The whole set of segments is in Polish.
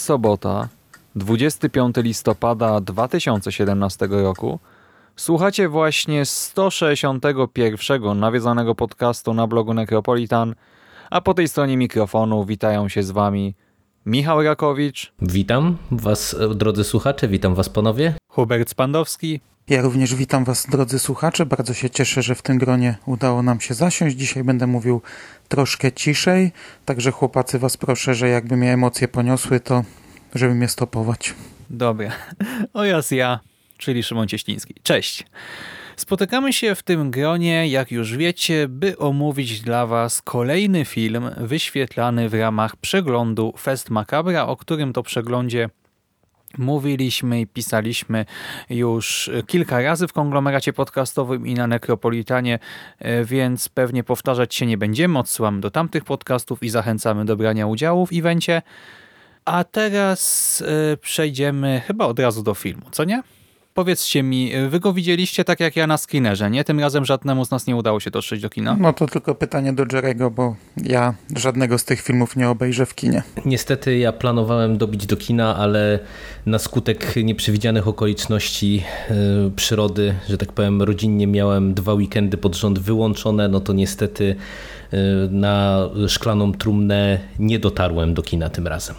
Sobota, 25 listopada 2017 roku. Słuchacie właśnie 161 nawiedzonego podcastu na blogu Necropolitan, a po tej stronie mikrofonu witają się z wami Michał Rakowicz. Witam was, drodzy słuchacze, witam was panowie. Hubert Spandowski. Ja również witam Was, drodzy słuchacze. Bardzo się cieszę, że w tym gronie udało nam się zasiąść. Dzisiaj będę mówił troszkę ciszej, także chłopacy Was proszę, że jakby mnie emocje poniosły, to żeby mnie stopować. Dobra. Oraz ja, czyli Szymon Cieśliński. Cześć. Spotykamy się w tym gronie, jak już wiecie, by omówić dla Was kolejny film wyświetlany w ramach przeglądu Fest Macabra, o którym to przeglądzie Mówiliśmy i pisaliśmy już kilka razy w konglomeracie podcastowym i na Nekropolitanie, e, więc pewnie powtarzać się nie będziemy. Odsyłamy do tamtych podcastów i zachęcamy do brania udziału w evencie. A teraz e, przejdziemy chyba od razu do filmu, co nie? Powiedzcie mi, wy go widzieliście tak jak ja na skinerze, nie? Tym razem żadnemu z nas nie udało się dotrzeć do kina. No to tylko pytanie do Jerego, bo ja żadnego z tych filmów nie obejrzę w kinie. Niestety ja planowałem dobić do kina, ale na skutek nieprzewidzianych okoliczności yy, przyrody, że tak powiem rodzinnie miałem dwa weekendy pod rząd wyłączone, no to niestety yy, na szklaną trumnę nie dotarłem do kina tym razem.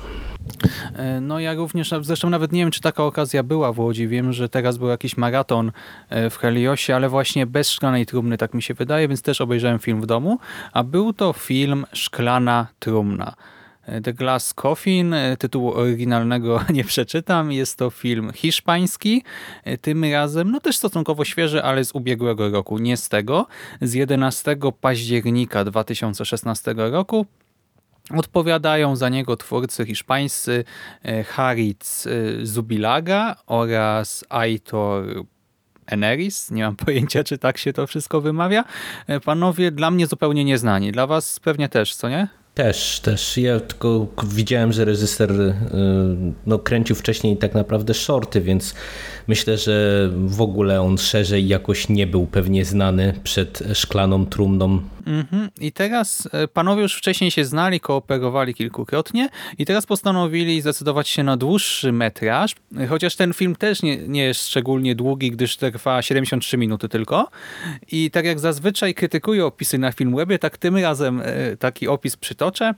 E, no ja również, zresztą nawet nie wiem, czy taka okazja była w Łodzi. Wiem, że teraz był jakiś maraton e, w Heliosie, ale właśnie bez szklanej trumny, tak mi się wydaje, więc też obejrzałem film w domu. A był to film Szklana Trumna. E, The Glass Coffin, tytułu oryginalnego nie przeczytam, jest to film hiszpański, tym razem, no też stosunkowo świeży, ale z ubiegłego roku, nie z tego, z 11 października 2016 roku. Odpowiadają za niego twórcy hiszpańscy e, Haritz e, Zubilaga oraz Aitor Eneris. Nie mam pojęcia, czy tak się to wszystko wymawia. E, panowie dla mnie zupełnie nieznani. Dla was pewnie też, co nie? Też, też. Ja tylko widziałem, że reżyser no, kręcił wcześniej tak naprawdę shorty, więc myślę, że w ogóle on szerzej jakoś nie był pewnie znany przed szklaną trumną. Mhm. I teraz e, panowie już wcześniej się znali, kooperowali kilkukrotnie i teraz postanowili zdecydować się na dłuższy metraż, chociaż ten film też nie, nie jest szczególnie długi, gdyż trwa 73 minuty tylko. I tak jak zazwyczaj krytykuję opisy na Filmwebie, tak tym razem e, taki opis przytoczę.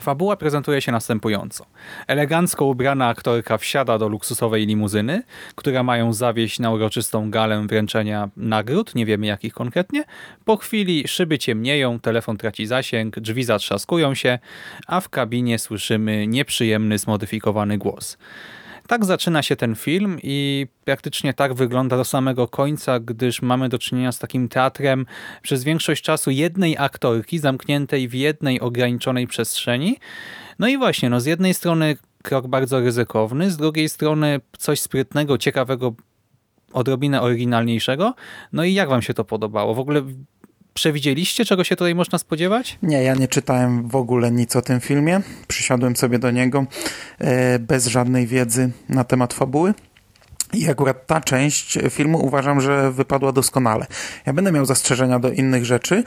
Fabuła prezentuje się następująco. Elegancko ubrana aktorka wsiada do luksusowej limuzyny, która mają zawieść na uroczystą galę wręczenia nagród, nie wiemy jakich konkretnie. Po chwili szyby ciemnieją, telefon traci zasięg, drzwi zatrzaskują się, a w kabinie słyszymy nieprzyjemny, zmodyfikowany głos. Tak zaczyna się ten film i praktycznie tak wygląda do samego końca, gdyż mamy do czynienia z takim teatrem przez większość czasu jednej aktorki zamkniętej w jednej ograniczonej przestrzeni. No i właśnie, no z jednej strony krok bardzo ryzykowny, z drugiej strony coś sprytnego, ciekawego, odrobinę oryginalniejszego. No i jak wam się to podobało? W ogóle Przewidzieliście, czego się tutaj można spodziewać? Nie, ja nie czytałem w ogóle nic o tym filmie. Przysiadłem sobie do niego e, bez żadnej wiedzy na temat fabuły. I akurat ta część filmu uważam, że wypadła doskonale. Ja będę miał zastrzeżenia do innych rzeczy,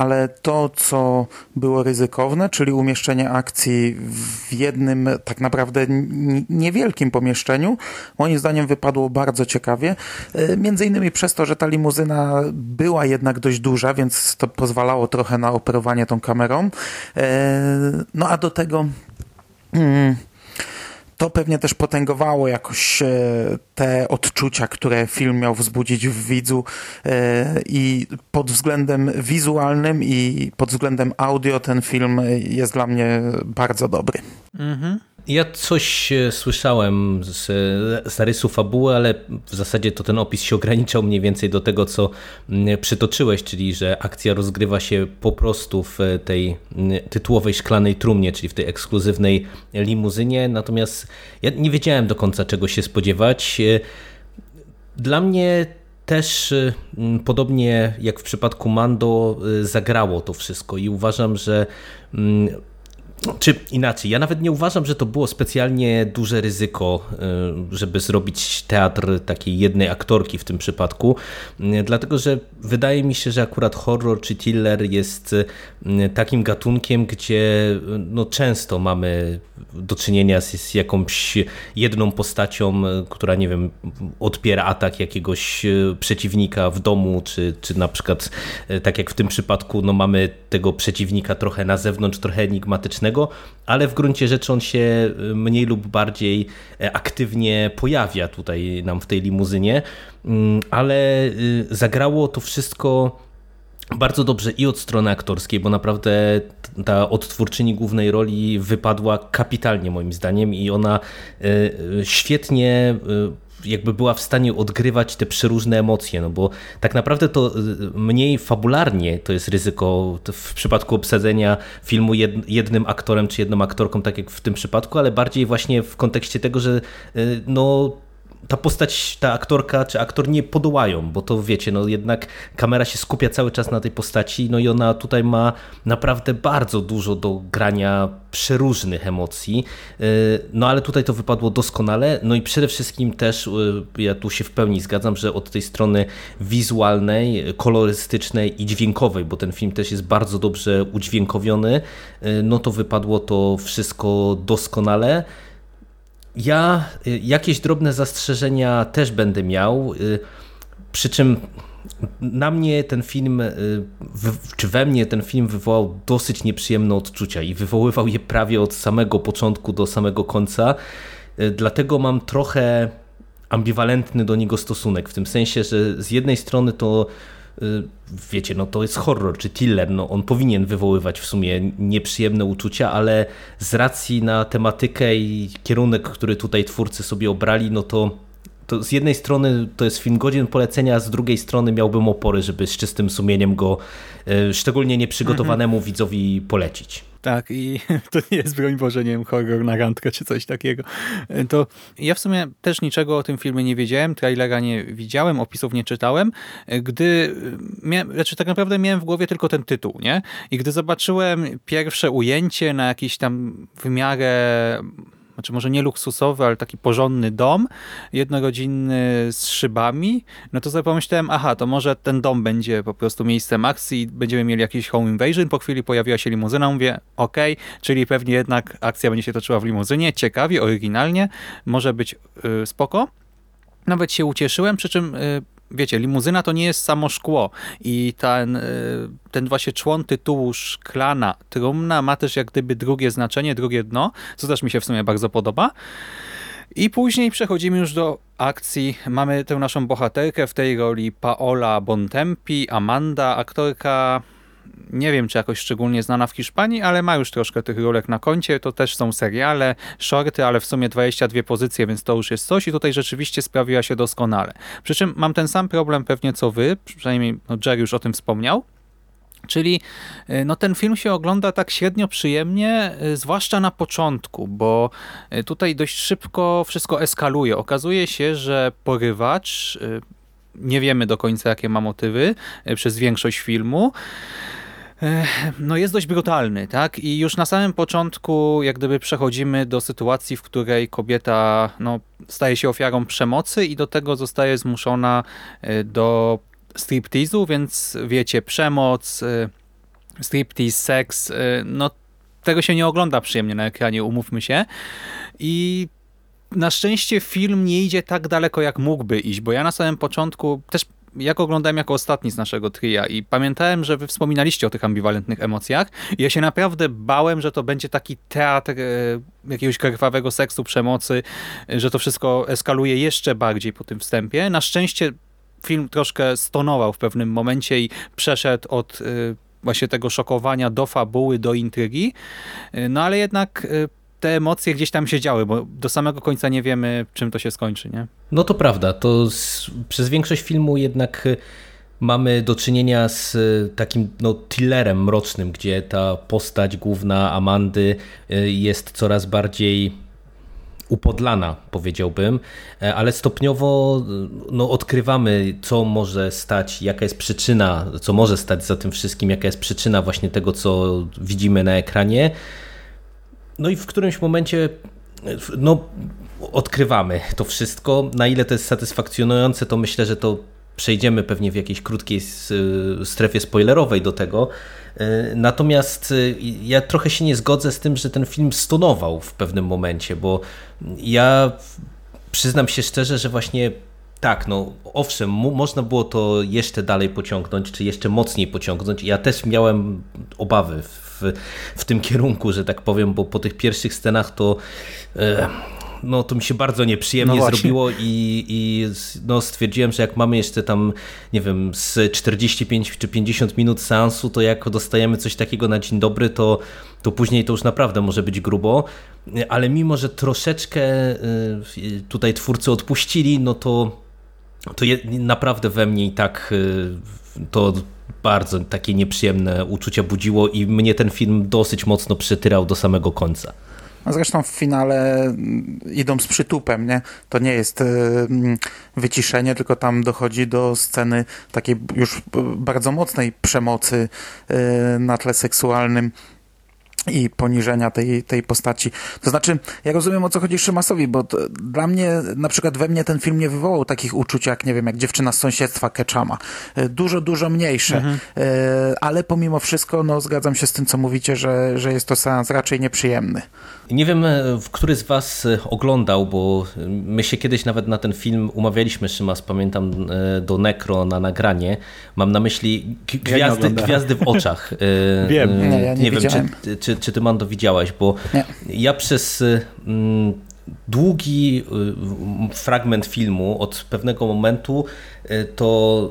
ale to, co było ryzykowne, czyli umieszczenie akcji w jednym tak naprawdę niewielkim pomieszczeniu, moim zdaniem wypadło bardzo ciekawie. E, między innymi przez to, że ta limuzyna była jednak dość duża, więc to pozwalało trochę na operowanie tą kamerą. E, no a do tego Mm, to pewnie też potęgowało jakoś e, te odczucia, które film miał wzbudzić w widzu e, i pod względem wizualnym i pod względem audio ten film jest dla mnie bardzo dobry. Mhm. Ja coś e, słyszałem z zarysu fabuły, ale w zasadzie to ten opis się ograniczał mniej więcej do tego, co przytoczyłeś, czyli że akcja rozgrywa się po prostu w tej tytułowej szklanej trumnie, czyli w tej ekskluzywnej limuzynie. Natomiast ja nie wiedziałem do końca czego się spodziewać. E, dla mnie też e, podobnie jak w przypadku Mando zagrało to wszystko i uważam, że czy inaczej, ja nawet nie uważam, że to było specjalnie duże ryzyko, y, żeby zrobić teatr takiej jednej aktorki w tym przypadku, y, dlatego że wydaje mi się, że akurat horror czy thriller jest y, takim gatunkiem, gdzie no, często mamy do czynienia z, z jakąś jedną postacią, która nie wiem, odpiera atak jakiegoś przeciwnika w domu, czy, czy na przykład tak jak w tym przypadku, no mamy tego przeciwnika trochę na zewnątrz, trochę enigmatycznego, ale w gruncie rzeczy on się y, mniej lub bardziej e, aktywnie pojawia tutaj nam w tej limuzynie, mm, ale y, zagrało to wszystko bardzo dobrze i od strony aktorskiej, bo naprawdę ta odtwórczyni głównej roli wypadła kapitalnie moim zdaniem i ona y, świetnie jakby była w stanie odgrywać te przeróżne emocje, no bo tak naprawdę to y, mniej fabularnie to jest ryzyko w przypadku obsadzenia filmu jednym aktorem czy jedną aktorką, tak jak w tym przypadku, ale bardziej właśnie w kontekście tego, że y, no ta postać, ta aktorka czy aktor nie podołają, bo to wiecie, no jednak kamera się skupia cały czas na tej postaci, no i ona tutaj ma naprawdę bardzo dużo do grania przeróżnych emocji, y, no ale tutaj to wypadło doskonale, no i przede wszystkim też, y, ja tu się w pełni zgadzam, że od tej strony wizualnej, kolorystycznej i dźwiękowej, bo ten film też jest bardzo dobrze udźwiękowiony, y, no to wypadło to wszystko doskonale. Ja y, jakieś drobne zastrzeżenia też będę miał, y, przy czym na mnie ten film, y, czy we mnie ten film wywołał dosyć nieprzyjemne odczucia i wywoływał je prawie od samego początku do samego końca. Dlatego mam trochę ambiwalentny do niego stosunek, w tym sensie, że z jednej strony to wiecie, no to jest horror czy thriller, no on powinien wywoływać w sumie nieprzyjemne uczucia, ale z racji na tematykę i kierunek, który tutaj twórcy sobie obrali, no to to z jednej strony to jest film godzin polecenia, a z drugiej strony miałbym opory, żeby z czystym sumieniem go y, szczególnie nieprzygotowanemu mhm. widzowi polecić. Tak, i to nie jest, broń Boże, nie wiem, horror na randkę czy coś takiego. To ja w sumie też niczego o tym filmie nie wiedziałem, trailera nie widziałem, opisów nie czytałem, gdy miałem, znaczy tak naprawdę miałem w głowie tylko ten tytuł, nie? I gdy zobaczyłem pierwsze ujęcie na jakiś tam w miarę znaczy może nie luksusowy, ale taki porządny dom, jednorodzinny z szybami, no to sobie pomyślałem, aha, to może ten dom będzie po prostu miejscem akcji będziemy mieli jakiś home invasion. Po chwili pojawiła się limuzyna, mówię, ok, czyli pewnie jednak akcja będzie się toczyła w limuzynie, ciekawie, oryginalnie, może być yy, spoko. Nawet się ucieszyłem, przy czym yy, wiecie, limuzyna to nie jest samo szkło i ten, y, ten właśnie człon tytułu szklana trumna ma też jak gdyby drugie znaczenie, drugie dno, co też mi się w sumie bardzo podoba. I później przechodzimy już do akcji. Mamy tę naszą bohaterkę w tej roli Paola Bontempi, Amanda, aktorka nie wiem, czy jakoś szczególnie znana w Hiszpanii, ale ma już troszkę tych rolek na koncie. To też są seriale, shorty, ale w sumie 22 pozycje, więc to już jest coś i tutaj rzeczywiście sprawiła się doskonale. Przy czym mam ten sam problem pewnie co wy, przynajmniej no Jerry już o tym wspomniał. Czyli y, no, ten film się ogląda tak średnio przyjemnie, y, zwłaszcza na początku, bo y, tutaj dość szybko wszystko eskaluje. Okazuje się, że porywacz, nie wiemy do końca jakie ma motywy przez większość filmu, no jest dość brutalny, tak? I już na samym początku jak gdyby przechodzimy do sytuacji, w której kobieta no, staje się ofiarą przemocy i do tego zostaje zmuszona e, do stripteasu, więc wiecie, przemoc, e, striptease, seks, e, no tego się nie ogląda przyjemnie na ekranie, umówmy się. I na szczęście film nie idzie tak daleko, jak mógłby iść, bo ja na samym początku też ja go oglądałem jako ostatni z naszego tria i pamiętałem, że wy wspominaliście o tych ambiwalentnych emocjach ja się naprawdę bałem, że to będzie taki teatr e, jakiegoś krwawego seksu, przemocy, e, że to wszystko eskaluje jeszcze bardziej po tym wstępie. Na szczęście film troszkę stonował w pewnym momencie i przeszedł od y, właśnie tego szokowania do fabuły, do intrygi, no ale jednak te emocje gdzieś tam się działy, bo do samego końca nie wiemy, czym to się skończy, nie? No to prawda, to z, przez większość filmu jednak mamy do czynienia z takim no, thrillerem mrocznym, gdzie ta postać główna Amandy jest coraz bardziej upodlana, powiedziałbym, e, ale stopniowo no, odkrywamy, co może stać, jaka jest przyczyna, co może stać za tym wszystkim, jaka jest przyczyna właśnie tego, co widzimy na ekranie. No i w którymś momencie no, odkrywamy to wszystko. Na ile to jest satysfakcjonujące, to myślę, że to przejdziemy pewnie w jakiejś krótkiej strefie spoilerowej do tego. E, natomiast e, ja trochę się nie zgodzę z tym, że ten film stonował w pewnym momencie, bo ja przyznam się szczerze, że właśnie tak, no owszem, można było to jeszcze dalej pociągnąć, czy jeszcze mocniej pociągnąć. Ja też miałem obawy w, w tym kierunku, że tak powiem, bo po tych pierwszych scenach to e, no to mi się bardzo nieprzyjemnie no zrobiło i, i no stwierdziłem, że jak mamy jeszcze tam, nie wiem, z 45 czy 50 minut seansu, to jak dostajemy coś takiego na dzień dobry, to, to później to już naprawdę może być grubo, ale mimo, że troszeczkę y, tutaj twórcy odpuścili, no to, to je, naprawdę we mnie i tak y, to bardzo takie nieprzyjemne uczucia budziło i mnie ten film dosyć mocno przytyrał do samego końca. No zresztą w finale mm, idą z przytupem, nie? To nie jest y, mm, wyciszenie, tylko tam dochodzi do sceny takiej już bardzo mocnej przemocy y, na tle seksualnym i poniżenia tej, tej postaci. To znaczy, ja rozumiem o co chodzi Szymasowi, bo to, dla mnie, na przykład we mnie ten film nie wywołał takich uczuć jak, nie wiem, jak dziewczyna z sąsiedztwa Keczama. E, dużo, dużo mniejsze. Mhm. E, ale pomimo wszystko, no zgadzam się z tym, co mówicie, że, że jest to seans raczej nieprzyjemny. Nie wiem, e, który z was oglądał, bo my się kiedyś nawet na ten film umawialiśmy, Szymas, pamiętam, do Necro na nagranie. Mam na myśli gwiazdy, ja gwiazdy w oczach. wiem. Nie, ja nie, nie wiem, czy, czy, czy ty, Mando, widziałaś, bo nie. ja przez mm, długi y, fragment filmu od pewnego momentu y, to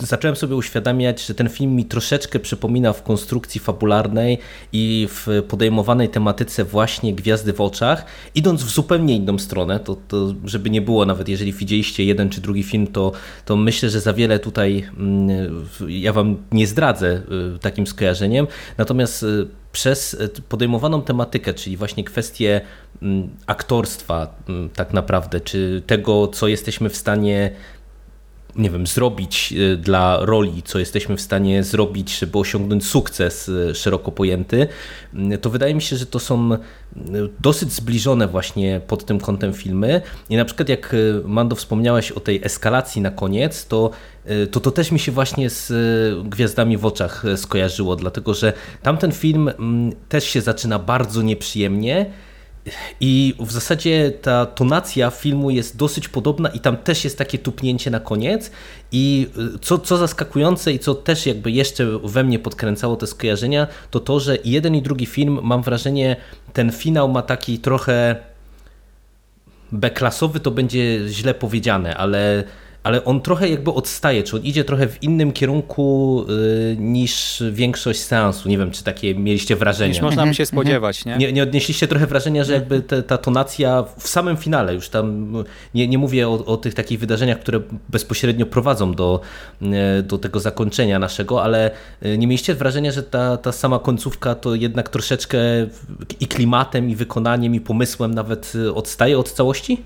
zacząłem sobie uświadamiać, że ten film mi troszeczkę przypomina w konstrukcji fabularnej i w podejmowanej tematyce właśnie Gwiazdy w oczach, idąc w zupełnie inną stronę, to, to żeby nie było nawet jeżeli widzieliście jeden czy drugi film, to, to myślę, że za wiele tutaj mm, ja wam nie zdradzę y, takim skojarzeniem, natomiast przez podejmowaną tematykę, czyli właśnie kwestię mm, aktorstwa mm, tak naprawdę, czy tego, co jesteśmy w stanie nie wiem, zrobić y, dla roli, co jesteśmy w stanie zrobić, żeby osiągnąć sukces y, szeroko pojęty, to wydaje mi się, że to są dosyć zbliżone właśnie pod tym kątem filmy. I na przykład jak Mando wspomniałeś o tej eskalacji na koniec, to to, to też mi się właśnie z Gwiazdami w oczach skojarzyło, dlatego że tamten film też się zaczyna bardzo nieprzyjemnie, i w zasadzie ta tonacja filmu jest dosyć podobna i tam też jest takie tupnięcie na koniec. I y, co, co zaskakujące i co też jakby jeszcze we mnie podkręcało te skojarzenia, to to, że jeden i drugi film, mam wrażenie, ten finał ma taki trochę beklasowy, to będzie źle powiedziane, ale ale on trochę jakby odstaje, czy on idzie trochę w innym kierunku y, niż większość seansu. Nie wiem, czy takie mieliście wrażenie. Niż można by się spodziewać, nie? Nie, nie odnieśliście trochę wrażenia, że jakby te, ta tonacja w samym finale, już tam nie, nie mówię o, o tych takich wydarzeniach, które bezpośrednio prowadzą do, y, do tego zakończenia naszego, ale y, nie mieliście wrażenia, że ta, ta sama końcówka to jednak troszeczkę i klimatem, i wykonaniem, i pomysłem nawet odstaje od całości?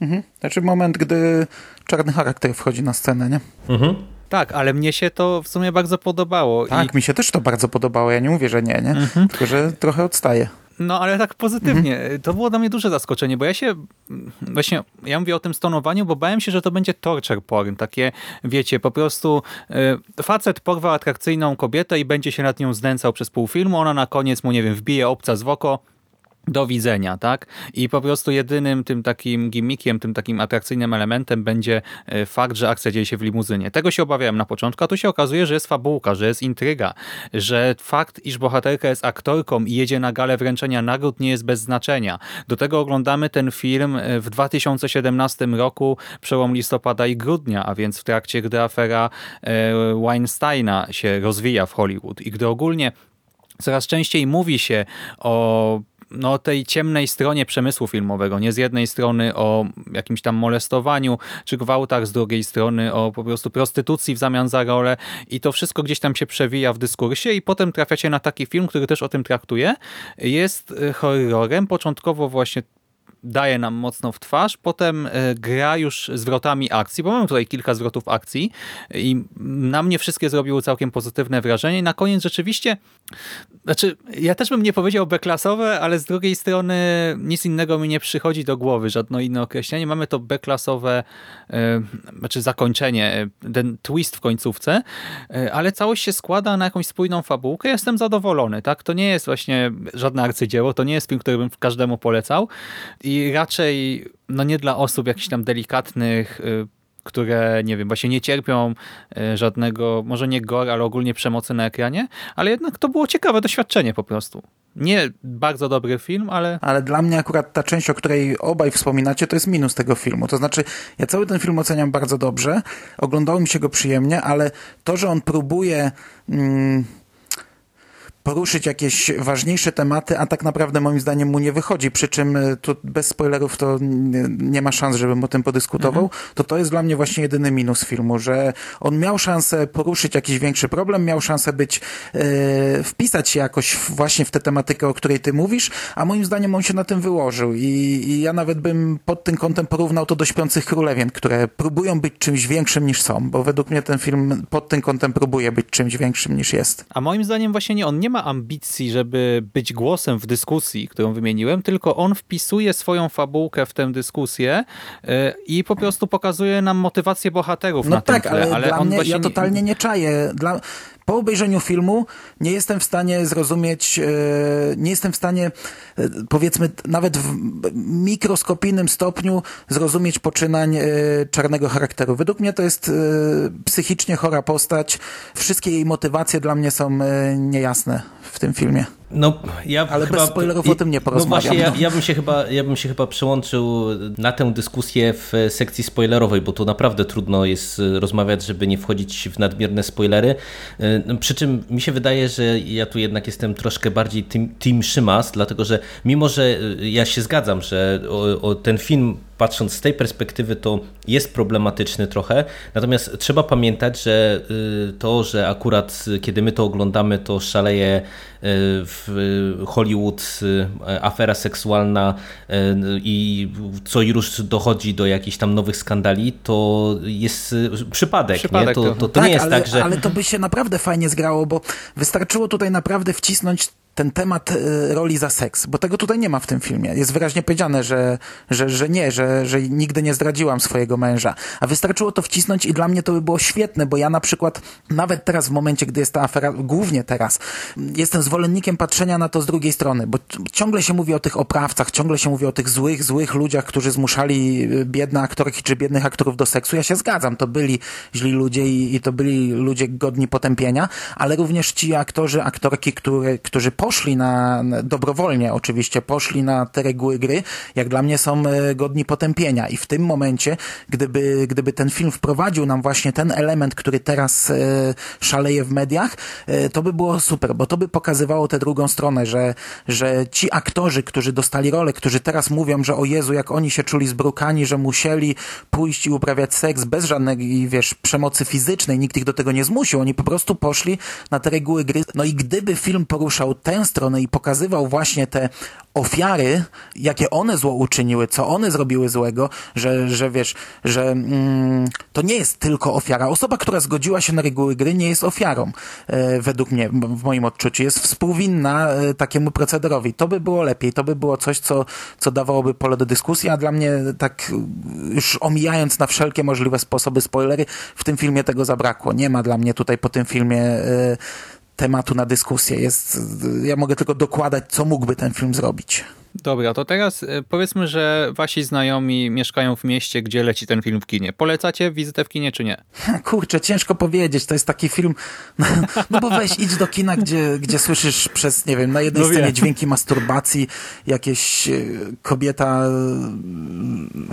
Mhm. Znaczy moment, gdy czarny charakter wchodzi na scenę, nie? Mhm. Tak, ale mnie się to w sumie bardzo podobało. Tak, i... mi się też to bardzo podobało. Ja nie mówię, że nie, nie? Mhm. Tylko, że trochę odstaje. No, ale tak pozytywnie. Mhm. To było dla mnie duże zaskoczenie, bo ja się właśnie, ja mówię o tym stonowaniu, bo bałem się, że to będzie torture porn. Takie, wiecie, po prostu y, facet porwał atrakcyjną kobietę i będzie się nad nią znęcał przez pół filmu, ona na koniec mu, nie wiem, wbije obca z oko, do widzenia, tak? I po prostu jedynym tym takim gimmickiem, tym takim atrakcyjnym elementem będzie e, fakt, że akcja dzieje się w limuzynie. Tego się obawiałem na początku, a tu się okazuje, że jest fabułka, że jest intryga, że fakt, iż bohaterka jest aktorką i jedzie na galę wręczenia nagród nie jest bez znaczenia. Do tego oglądamy ten film e, w 2017 roku, przełom listopada i grudnia, a więc w trakcie, gdy afera e, Weinsteina się rozwija w Hollywood i gdy ogólnie coraz częściej mówi się o no, tej ciemnej stronie przemysłu filmowego. Nie z jednej strony o jakimś tam molestowaniu czy gwałtach, z drugiej strony o po prostu prostytucji w zamian za rolę i to wszystko gdzieś tam się przewija w dyskursie i potem trafiacie na taki film, który też o tym traktuje. Jest horrorem, początkowo właśnie daje nam mocno w twarz, potem e, gra już zwrotami akcji, bo mamy tutaj kilka zwrotów akcji i na mnie wszystkie zrobiły całkiem pozytywne wrażenie na koniec rzeczywiście, znaczy ja też bym nie powiedział B-klasowe, ale z drugiej strony nic innego mi nie przychodzi do głowy, żadne inne określenie. Mamy to B-klasowe, e, znaczy zakończenie, e, ten twist w końcówce, ale całość się składa na jakąś spójną fabułkę. Jestem zadowolony, tak? To nie jest właśnie żadne arcydzieło, to nie jest film, który bym każdemu polecał i raczej no nie dla osób jakichś tam delikatnych, y, które, nie wiem, właśnie nie cierpią y, żadnego, może nie gore, ale ogólnie przemocy na ekranie, ale jednak to było ciekawe doświadczenie po prostu. Nie bardzo dobry film, ale... Ale dla mnie akurat ta część, o której obaj wspominacie, to jest minus tego filmu. To znaczy, ja cały ten film oceniam bardzo dobrze, oglądało mi się go przyjemnie, ale to, że on próbuje... Mm, poruszyć jakieś ważniejsze tematy, a tak naprawdę moim zdaniem mu nie wychodzi, przy czym e, tu bez spoilerów to nie ma szans, żebym o tym podyskutował, mhm. to to jest dla mnie właśnie jedyny minus filmu, że on miał szansę poruszyć jakiś większy problem, miał szansę być, e, wpisać się jakoś właśnie w tę tematykę, o której ty mówisz, a moim zdaniem on się na tym wyłożył i, i ja nawet bym pod tym kątem porównał to do Śpiących Królewien, które próbują być czymś większym niż są, bo według mnie ten film pod tym kątem próbuje być czymś większym niż jest. A moim zdaniem właśnie nie, on nie ma ma ambicji, żeby być głosem w dyskusji, którą wymieniłem, tylko on wpisuje swoją fabułkę w tę dyskusję e, i po prostu pokazuje nam motywację bohaterów no na tak, tym tle. ale, ale on mnie, ja totalnie nie czaję. Dla, po obejrzeniu filmu nie jestem w stanie zrozumieć, e, nie jestem w stanie, e, powiedzmy, nawet w mikroskopijnym stopniu zrozumieć poczynań e, czarnego charakteru. Według mnie to jest psychicznie chora postać. Wszystkie jej motywacje dla mnie są niejasne w tym filmie. No, ja Ale chyba, bez spoilerów o tym nie porozmawiam. No właśnie, ja, no. ja, bym się chyba, ja bym się chyba przełączył na tę dyskusję w sekcji spoilerowej, bo tu naprawdę trudno jest rozmawiać, żeby nie wchodzić w nadmierne spoilery. No, przy czym mi się wydaje, że ja tu jednak jestem troszkę bardziej team, team Szymas, dlatego że mimo, że ja się zgadzam, że o, o ten film patrząc z tej perspektywy, to jest problematyczny trochę. Natomiast trzeba pamiętać, że y, to, że akurat kiedy my to oglądamy, to szaleje y, w Hollywood y, afera seksualna i co już dochodzi do jakichś tam nowych skandali, to jest przypadek. przypadek nie? To, to, to tak, nie jest ale, tak, że. Ale to by się naprawdę fajnie zgrało, bo wystarczyło tutaj naprawdę wcisnąć ten temat y, roli za seks, bo tego tutaj nie ma w tym filmie. Jest wyraźnie powiedziane, że, że, że nie, że, że nigdy nie zdradziłam swojego męża. A wystarczyło to wcisnąć i dla mnie to by było świetne, bo ja na przykład nawet teraz w momencie, gdy jest ta afera, głównie teraz, jestem zwolennikiem patrzenia na to z drugiej strony, bo ciągle się mówi o tych oprawcach, ciągle się mówi o tych złych, złych ludziach, którzy zmuszali y, biedne aktorki czy biednych aktorów do seksu. Ja się zgadzam, to byli źli ludzie i, i to byli ludzie godni potępienia, ale również ci aktorzy, aktorki, które, którzy po poszli na, dobrowolnie oczywiście, poszli na te reguły gry, jak dla mnie są e, godni potępienia. I w tym momencie, gdyby, gdyby ten film wprowadził nam właśnie ten element, który teraz e, szaleje w mediach, e, to by było super, bo to by pokazywało tę drugą stronę, że, że ci aktorzy, którzy dostali rolę, którzy teraz mówią, że o Jezu, jak oni się czuli zbrukani, że musieli pójść i uprawiać seks bez żadnej, wiesz, przemocy fizycznej, nikt ich do tego nie zmusił, oni po prostu poszli na te reguły gry. No i gdyby film poruszał tę stronę i pokazywał właśnie te ofiary, jakie one zło uczyniły, co one zrobiły złego, że, że wiesz, że mm, to nie jest tylko ofiara. Osoba, która zgodziła się na reguły gry, nie jest ofiarą, e, według mnie, w moim odczuciu. Jest współwinna e, takiemu procederowi. To by było lepiej, to by było coś, co, co dawałoby pole do dyskusji, a dla mnie tak już omijając na wszelkie możliwe sposoby spoilery, w tym filmie tego zabrakło. Nie ma dla mnie tutaj po tym filmie e, tematu na dyskusję. Jest, ja mogę tylko dokładać, co mógłby ten film zrobić. Dobra, to teraz e, powiedzmy, że wasi znajomi mieszkają w mieście, gdzie leci ten film w kinie. Polecacie wizytę w kinie, czy nie? Kurczę, ciężko powiedzieć. To jest taki film, no, no bo weź, idź do kina, gdzie, gdzie słyszysz przez, nie wiem, na jednej No scenie wiem. dźwięki masturbacji, jakieś e, kobieta e,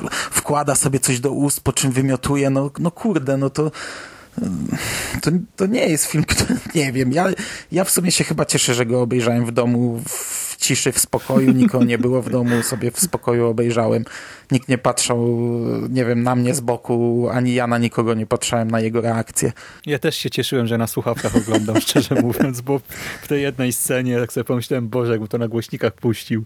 wkłada sobie coś do ust, po czym wymiotuje. No, no kurde, no to to, to nie jest film, który, nie wiem, ja, ja w sumie się chyba cieszę, że go obejrzałem w domu w ciszy, w spokoju, nikogo nie było w domu, sobie w spokoju obejrzałem. Nikt nie patrzał, nie wiem, na mnie z boku, ani ja na nikogo nie patrzałem na jego reakcję. Ja też się cieszyłem, że na słuchawkach oglądam, szczerze mówiąc, bo w tej jednej scenie tak sobie pomyślałem, Boże, jakby to na głośnikach puścił.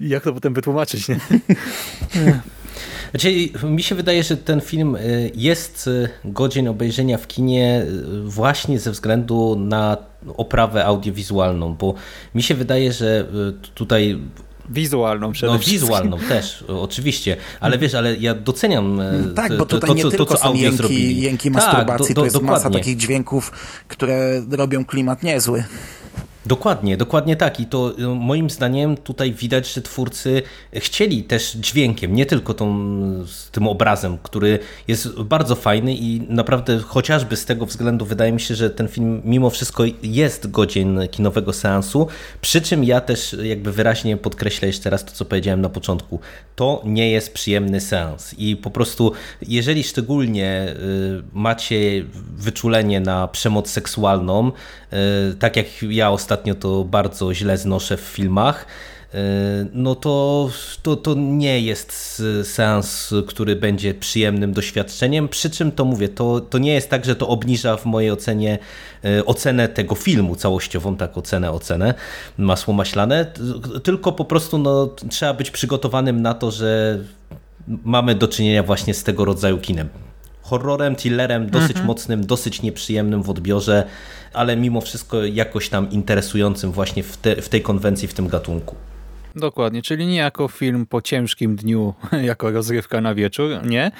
Jak to potem wytłumaczyć, nie? Znaczy, mi się wydaje, że ten film y, jest y, godzien obejrzenia w kinie y, właśnie ze względu na oprawę audiowizualną, bo mi się wydaje, że tutaj Wizualną przede no, wszystkim. wizualną też, oczywiście, ale wiesz, ale ja doceniam e, Tak, bo tutaj to, nie to, tylko to, co są audio jęki, zrobili. jęki Tak, masturbacji, do- to jest do- masa dokładnie. takich dźwięków, które robią klimat niezły. Dokładnie, dokładnie tak. I to y, moim zdaniem tutaj widać, że twórcy chcieli też dźwiękiem, nie tylko tą, tym obrazem, który jest bardzo fajny i naprawdę chociażby z tego względu wydaje mi się, że ten film mimo wszystko jest godzien kinowego seansu. Przy czym ja też jakby wyraźnie podkreślę jeszcze raz to, co powiedziałem na początku. To nie jest przyjemny seans i po prostu jeżeli szczególnie y, macie wyczulenie na przemoc seksualną, y, tak jak ja ostatnio to bardzo źle znoszę w filmach, y, no to, to, to nie jest seans, który będzie przyjemnym doświadczeniem. Przy czym to mówię, to, to nie jest tak, że to obniża w mojej ocenie y, ocenę tego filmu całościową, tak ocenę, ocenę, masło maślane, tylko po prostu no, trzeba być przygotowanym na to, że mamy do czynienia właśnie z tego rodzaju kinem. Horrorem, thrillerem dosyć mocnym, dosyć nieprzyjemnym w odbiorze, ale mimo wszystko jakoś tam interesującym właśnie w, te, w tej konwencji, w tym gatunku. Dokładnie, czyli nie jako film po ciężkim dniu, jako rozrywka na wieczór, nie,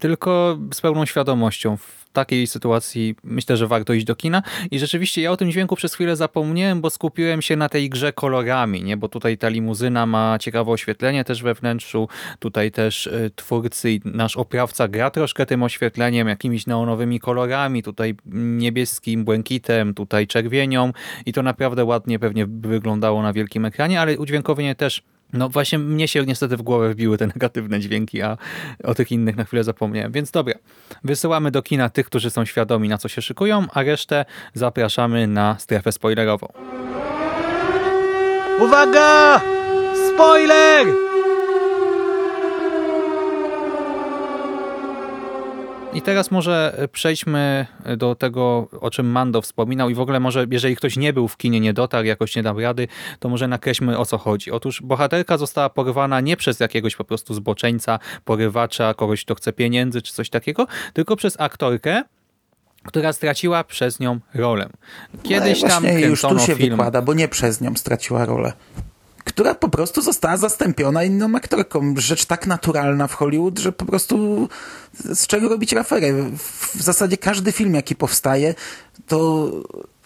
tylko z pełną świadomością. Takiej sytuacji myślę, że warto iść do kina. I rzeczywiście ja o tym dźwięku przez chwilę zapomniałem, bo skupiłem się na tej grze kolorami, nie, bo tutaj ta limuzyna ma ciekawe oświetlenie też we wnętrzu, tutaj też y, twórcy i nasz oprawca gra troszkę tym oświetleniem, jakimiś neonowymi kolorami, tutaj niebieskim błękitem, tutaj czerwienią. I to naprawdę ładnie pewnie wyglądało na wielkim ekranie, ale udźwiękowienie też no właśnie mnie się niestety w głowę wbiły te negatywne dźwięki, a o tych innych na chwilę zapomniałem. Więc dobra, wysyłamy do kina tych, którzy są świadomi na co się szykują, a resztę zapraszamy na strefę spoilerową. Uwaga! Spoiler! I teraz może przejdźmy do tego, o czym Mando wspominał i w ogóle może, jeżeli ktoś nie był w kinie, nie dotarł, jakoś nie dał rady, to może nakreślmy o co chodzi. Otóż bohaterka została porwana nie przez jakiegoś po prostu zboczeńca, porywacza, kogoś, kto chce pieniędzy czy coś takiego, tylko przez aktorkę, która straciła przez nią rolę. Kiedyś no tam właśnie już tu kręcono się film. wykłada, bo nie przez nią straciła rolę. Która po prostu została zastąpiona inną aktorką. Rzecz tak naturalna w Hollywood, że po prostu z czego robić aferę. W w zasadzie każdy film, jaki powstaje, to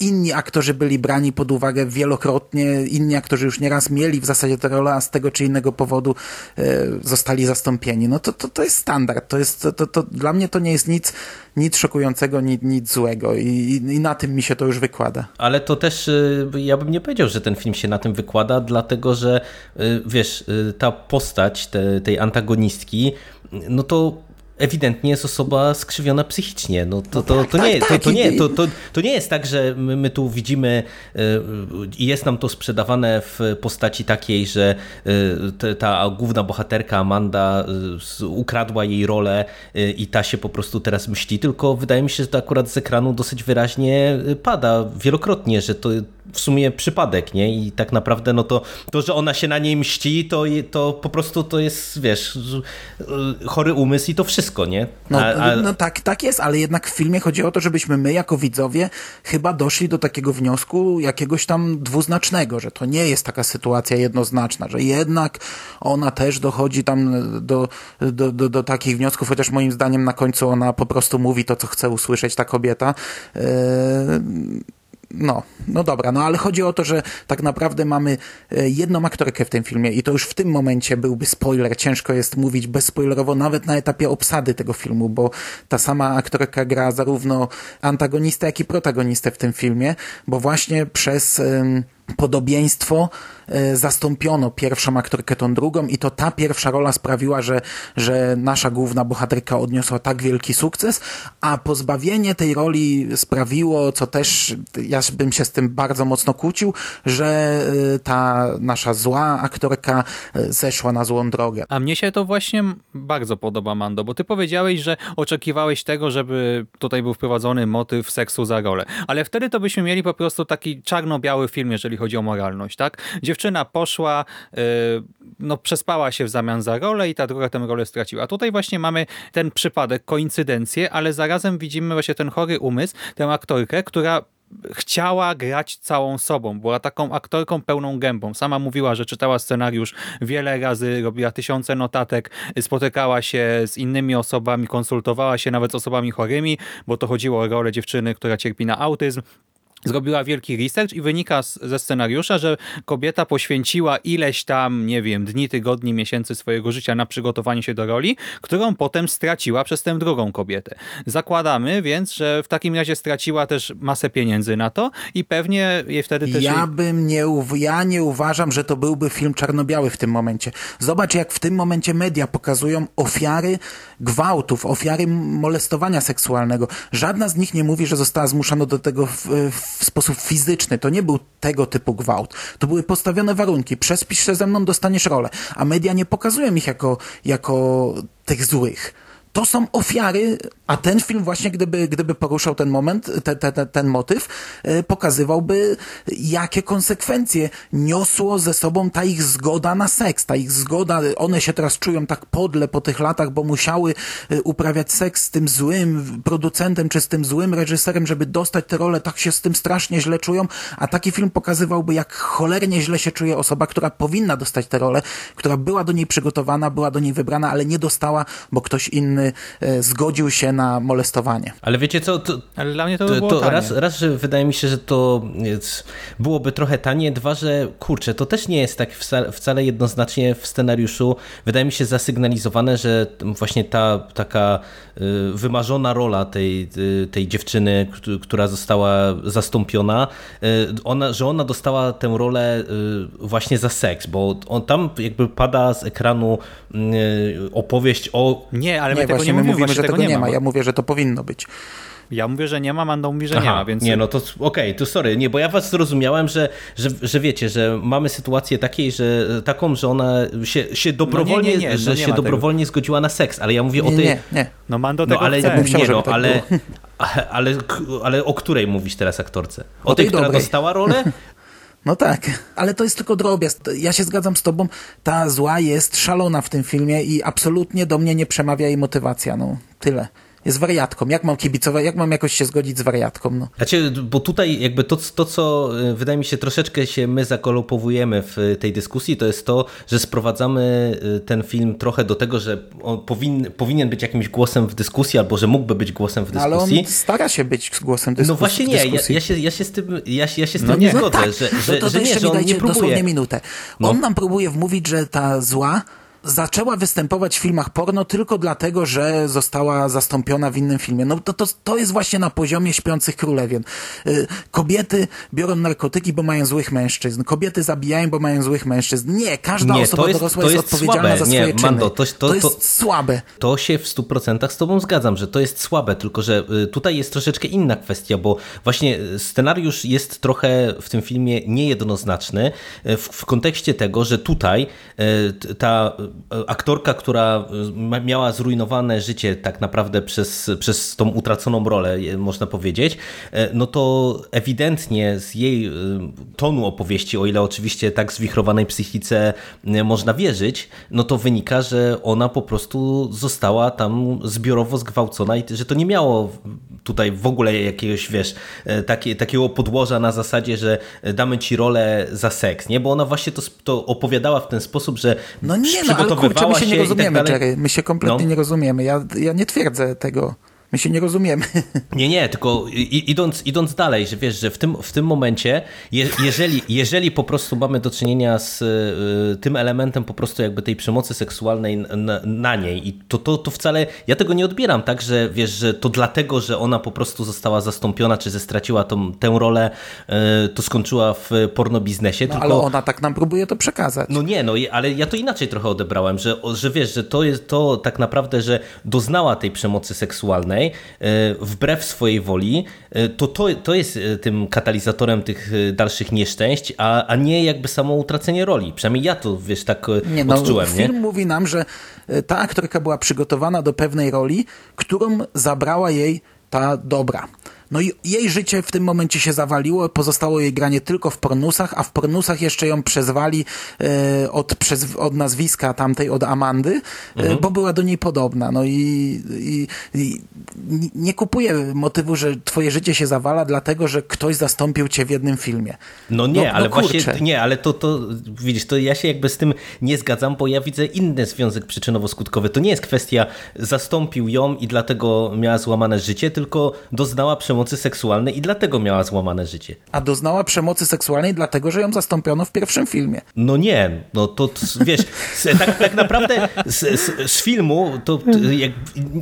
inni aktorzy byli brani pod uwagę wielokrotnie, inni aktorzy już nieraz mieli w zasadzie tę rolę, a z tego czy innego powodu e, zostali zastąpieni. No to, to, to jest standard. To jest, to, to, dla mnie to nie jest nic, nic szokującego, nic, nic złego I, i, na tym mi się to już wykłada. Ale to też y, ja bym nie powiedział, że ten film się na tym wykłada, dlatego że y, wiesz, y, ta postać te, tej antagonistki, no to ewidentnie jest osoba skrzywiona psychicznie. No to, to, to, tak, nie, to, tak, to, nie, i- to, to, to nie jest tak, że my, my tu widzimy y, i jest nam to sprzedawane w postaci takiej, że te- ta główna bohaterka Amanda s- ukradła jej rolę i ta się po prostu teraz myśli, tylko wydaje mi się, że to akurat z ekranu dosyć wyraźnie pada wielokrotnie, że to w sumie przypadek, nie? I tak naprawdę no to, to że ona się na niej mści, to, to po prostu to jest, wiesz, chory umysł i to wszystko, nie? No, A- a- no tak, tak jest, ale jednak w filmie chodzi o to, żebyśmy my jako widzowie chyba doszli do takiego wniosku jakiegoś tam dwuznacznego, że to nie jest taka sytuacja jednoznaczna, że jednak ona też dochodzi tam do, do, do, do takich wniosków, chociaż moim zdaniem na końcu ona po prostu mówi to, co chce usłyszeć ta kobieta. Eee, no, no dobra, no ale chodzi o to, że tak naprawdę mamy e, jedną aktorkę w tym filmie i to już w tym momencie byłby spoiler. Ciężko jest mówić bezspoilerowo nawet na etapie obsady tego filmu, bo ta sama aktorka gra zarówno antagonistę, jak i protagonistę w tym filmie, bo właśnie przez... Ym, podobieństwo zastąpiono pierwszą aktorkę tą drugą i to ta pierwsza rola sprawiła, że, że nasza główna bohaterka odniosła tak wielki sukces, a pozbawienie tej roli sprawiło, co też ja bym się z tym bardzo mocno kłócił, że e, ta nasza zła aktorka e, zeszła na złą drogę. A mnie się to właśnie bardzo podoba, Mando, bo ty powiedziałeś, że oczekiwałeś tego, żeby tutaj był wprowadzony motyw seksu za rolę, ale wtedy to byśmy mieli po prostu taki czarno-biały film, jeżeli chodzi o moralność, tak? Dziewczyna poszła, yy, no przespała się w zamian za rolę i ta druga tę rolę straciła. Tutaj właśnie mamy ten przypadek, koincydencję, ale zarazem widzimy właśnie ten chory umysł, tę aktorkę, która chciała grać całą sobą. Była taką aktorką pełną gębą. Sama mówiła, że czytała scenariusz wiele razy, robiła tysiące notatek, spotykała się z innymi osobami, konsultowała się nawet z osobami chorymi, bo to chodziło o rolę dziewczyny, która cierpi na autyzm zrobiła wielki research i wynika z, ze scenariusza, że kobieta poświęciła ileś tam, nie wiem, dni, tygodni, miesięcy swojego życia na przygotowanie się do roli, którą potem straciła przez tę drugą kobietę. Zakładamy więc, że w takim razie straciła też masę pieniędzy na to i pewnie jej wtedy też... Ja bym nie, ja nie uważam, że to byłby film czarno-biały w tym momencie. Zobacz, jak w tym momencie media pokazują ofiary gwałtów, ofiary molestowania seksualnego. Żadna z nich nie mówi, że została zmuszona do tego w, w w sposób fizyczny. To nie był tego typu gwałt. To były postawione warunki. Przespisz się ze mną, dostaniesz rolę. A media nie pokazują ich jako, jako tych złych to są ofiary, a ten film właśnie, gdyby, gdyby poruszał ten moment, te, te, te, ten motyw, e, pokazywałby, jakie konsekwencje niosło ze sobą ta ich zgoda na seks, ta ich zgoda, one się teraz czują tak podle po tych latach, bo musiały e, uprawiać seks z tym złym producentem, czy z tym złym reżyserem, żeby dostać tę rolę, tak się z tym strasznie źle czują, a taki film pokazywałby, jak cholernie źle się czuje osoba, która powinna dostać tę rolę, która była do niej przygotowana, była do niej wybrana, ale nie dostała, bo ktoś inny E, zgodził się na molestowanie. Ale wiecie co? To, Ale dla mnie to, to, by było to raz, raz, że wydaje mi się, że to byłoby trochę tanie, dwa, że kurczę, to też nie jest tak wcale jednoznacznie w scenariuszu. Wydaje mi się zasygnalizowane, że właśnie ta taka y, wymarzona rola tej, y, tej dziewczyny, która została zastąpiona, y, ona, że ona dostała tę rolę właśnie za seks, bo on tam jakby pada z ekranu opowieść o nie ale nie, tego nie mówimy, mówimy że tego, nie, ma. Ja mówię, że to powinno być. Ja mówię, że nie ma, Mando mówi, że Aha, nie ma, więc... Nie, no to okej, okay, to sorry, nie, bo ja was zrozumiałem, że, że, że wiecie, że mamy sytuację takiej, że taką, że ona się, się dobrowolnie, no nie, nie, nie, że się dobrowolnie tego. zgodziła na seks, ale ja mówię o tej... Nie, nie. No Mando tego no, ale, chce. Nie, no, tak ale, ale, ale, ale, o której mówisz teraz aktorce? O, o tej, tej, która dostała rolę? No tak, ale to jest tylko drobiazg. Ja się zgadzam z tobą, ta zła jest szalona w tym filmie i absolutnie do mnie nie przemawia jej motywacja, no. Tyle jest wariatką. Jak mam kibicować, jak mam jakoś się zgodzić z wariatką? No. Znaczy, bo tutaj jakby to, to, co y, wydaje mi się troszeczkę się my zakolopowujemy w tej dyskusji, to jest to, że sprowadzamy y, ten film trochę do tego, że on powin, powinien być jakimś głosem w dyskusji, albo że mógłby być głosem w dyskusji. Ale on stara się być głosem dyskusji. No właśnie nie, ja, ja, się, ja się z tym, ja, ja się z no tym no nie, zgodzę, no tak. że, że, to, to, że, nie, że on nie próbuje. dosłownie minutę. No. On nam próbuje wmówić, że ta zła zaczęła występować w filmach porno tylko dlatego, że została zastąpiona w innym filmie. No to, to, to jest właśnie na poziomie śpiących królewien. Y, kobiety biorą narkotyki, bo mają złych mężczyzn. Kobiety zabijają, bo mają złych mężczyzn. Nie, każda nie, osoba jest, dorosła jest, jest odpowiedzialna słabe. za swoje nie, czyny. Mando, to, to, to jest słabe. To się w stu procentach z tobą zgadzam, że to jest słabe, tylko że y, tutaj jest troszeczkę inna kwestia, bo właśnie scenariusz jest trochę w tym filmie niejednoznaczny y, w, w kontekście tego, że tutaj ta aktorka, która miała zrujnowane życie tak naprawdę przez, przez tą utraconą rolę, można powiedzieć, e, no to ewidentnie z jej e, tonu opowieści, o ile oczywiście tak zwichrowanej psychice e, można wierzyć, no to wynika, że ona po prostu została tam zbiorowo zgwałcona i że to nie miało tutaj w ogóle jakiegoś, wiesz, takie, takiego podłoża na zasadzie, że damy ci rolę za seks, nie? Bo ona właśnie to, to opowiadała w ten sposób, że no nie, no, ale kurczę, my się nie rozumiemy, tak Jerry. My się kompletnie no. nie rozumiemy. Ja, ja nie twierdzę tego. My się nie rozumiemy. Nie, nie, tylko idąc, idąc dalej, że wiesz, że w tym, w tym momencie, je, jeżeli, jeżeli po prostu mamy do czynienia z y, tym elementem po prostu jakby tej przemocy seksualnej na, na niej i to, to, to wcale, ja tego nie odbieram tak, że wiesz, że to dlatego, że ona po prostu została zastąpiona, czy ze straciła tą, tę rolę, y, to skończyła w pornobiznesie. No, tylko... Ale ona tak nam próbuje to przekazać. No nie, no ale ja to inaczej trochę odebrałem, że, że wiesz, że to jest to tak naprawdę, że doznała tej przemocy seksualnej, e, wbrew swojej woli, e, to, to to jest e, tym katalizatorem tych dalszych nieszczęść, a, a nie jakby samo utracenie roli. Przynajmniej ja to, wiesz, tak nie, no, odczułem. Film nie? mówi nam, że ta aktorka była przygotowana do pewnej roli, którą zabrała jej ta dobra. No i jej życie w tym momencie się zawaliło, pozostało jej granie tylko w pornusach, a w pornusach jeszcze ją przezwali e, od, przez, od nazwiska tamtej, od Amandy, e, mhm. bo była do niej podobna. No i, i, i, nie kupuję motywu, że twoje życie się zawala, dlatego że ktoś zastąpił cię w jednym filmie. No nie, no, ale no właśnie, nie, ale to, to widzisz, to ja się jakby z tym nie zgadzam, bo ja widzę inny związek przyczynowo-skutkowy. To nie jest kwestia zastąpił ją i dlatego miała złamane życie, tylko doznała przemocy przemocy seksualnej i dlatego miała złamane życie. A doznała przemocy seksualnej dlatego, że ją zastąpiono w pierwszym filmie. No nie, no to wiesz, tak, tak naprawdę z, z, z, filmu to jak,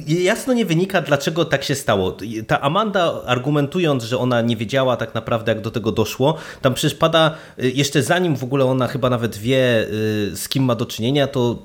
jasno nie wynika, dlaczego tak się stało. Ta Amanda argumentując, że ona nie wiedziała tak naprawdę, jak do tego doszło, tam przecież pada, jeszcze zanim w ogóle ona chyba nawet wie, y, z kim ma do czynienia, to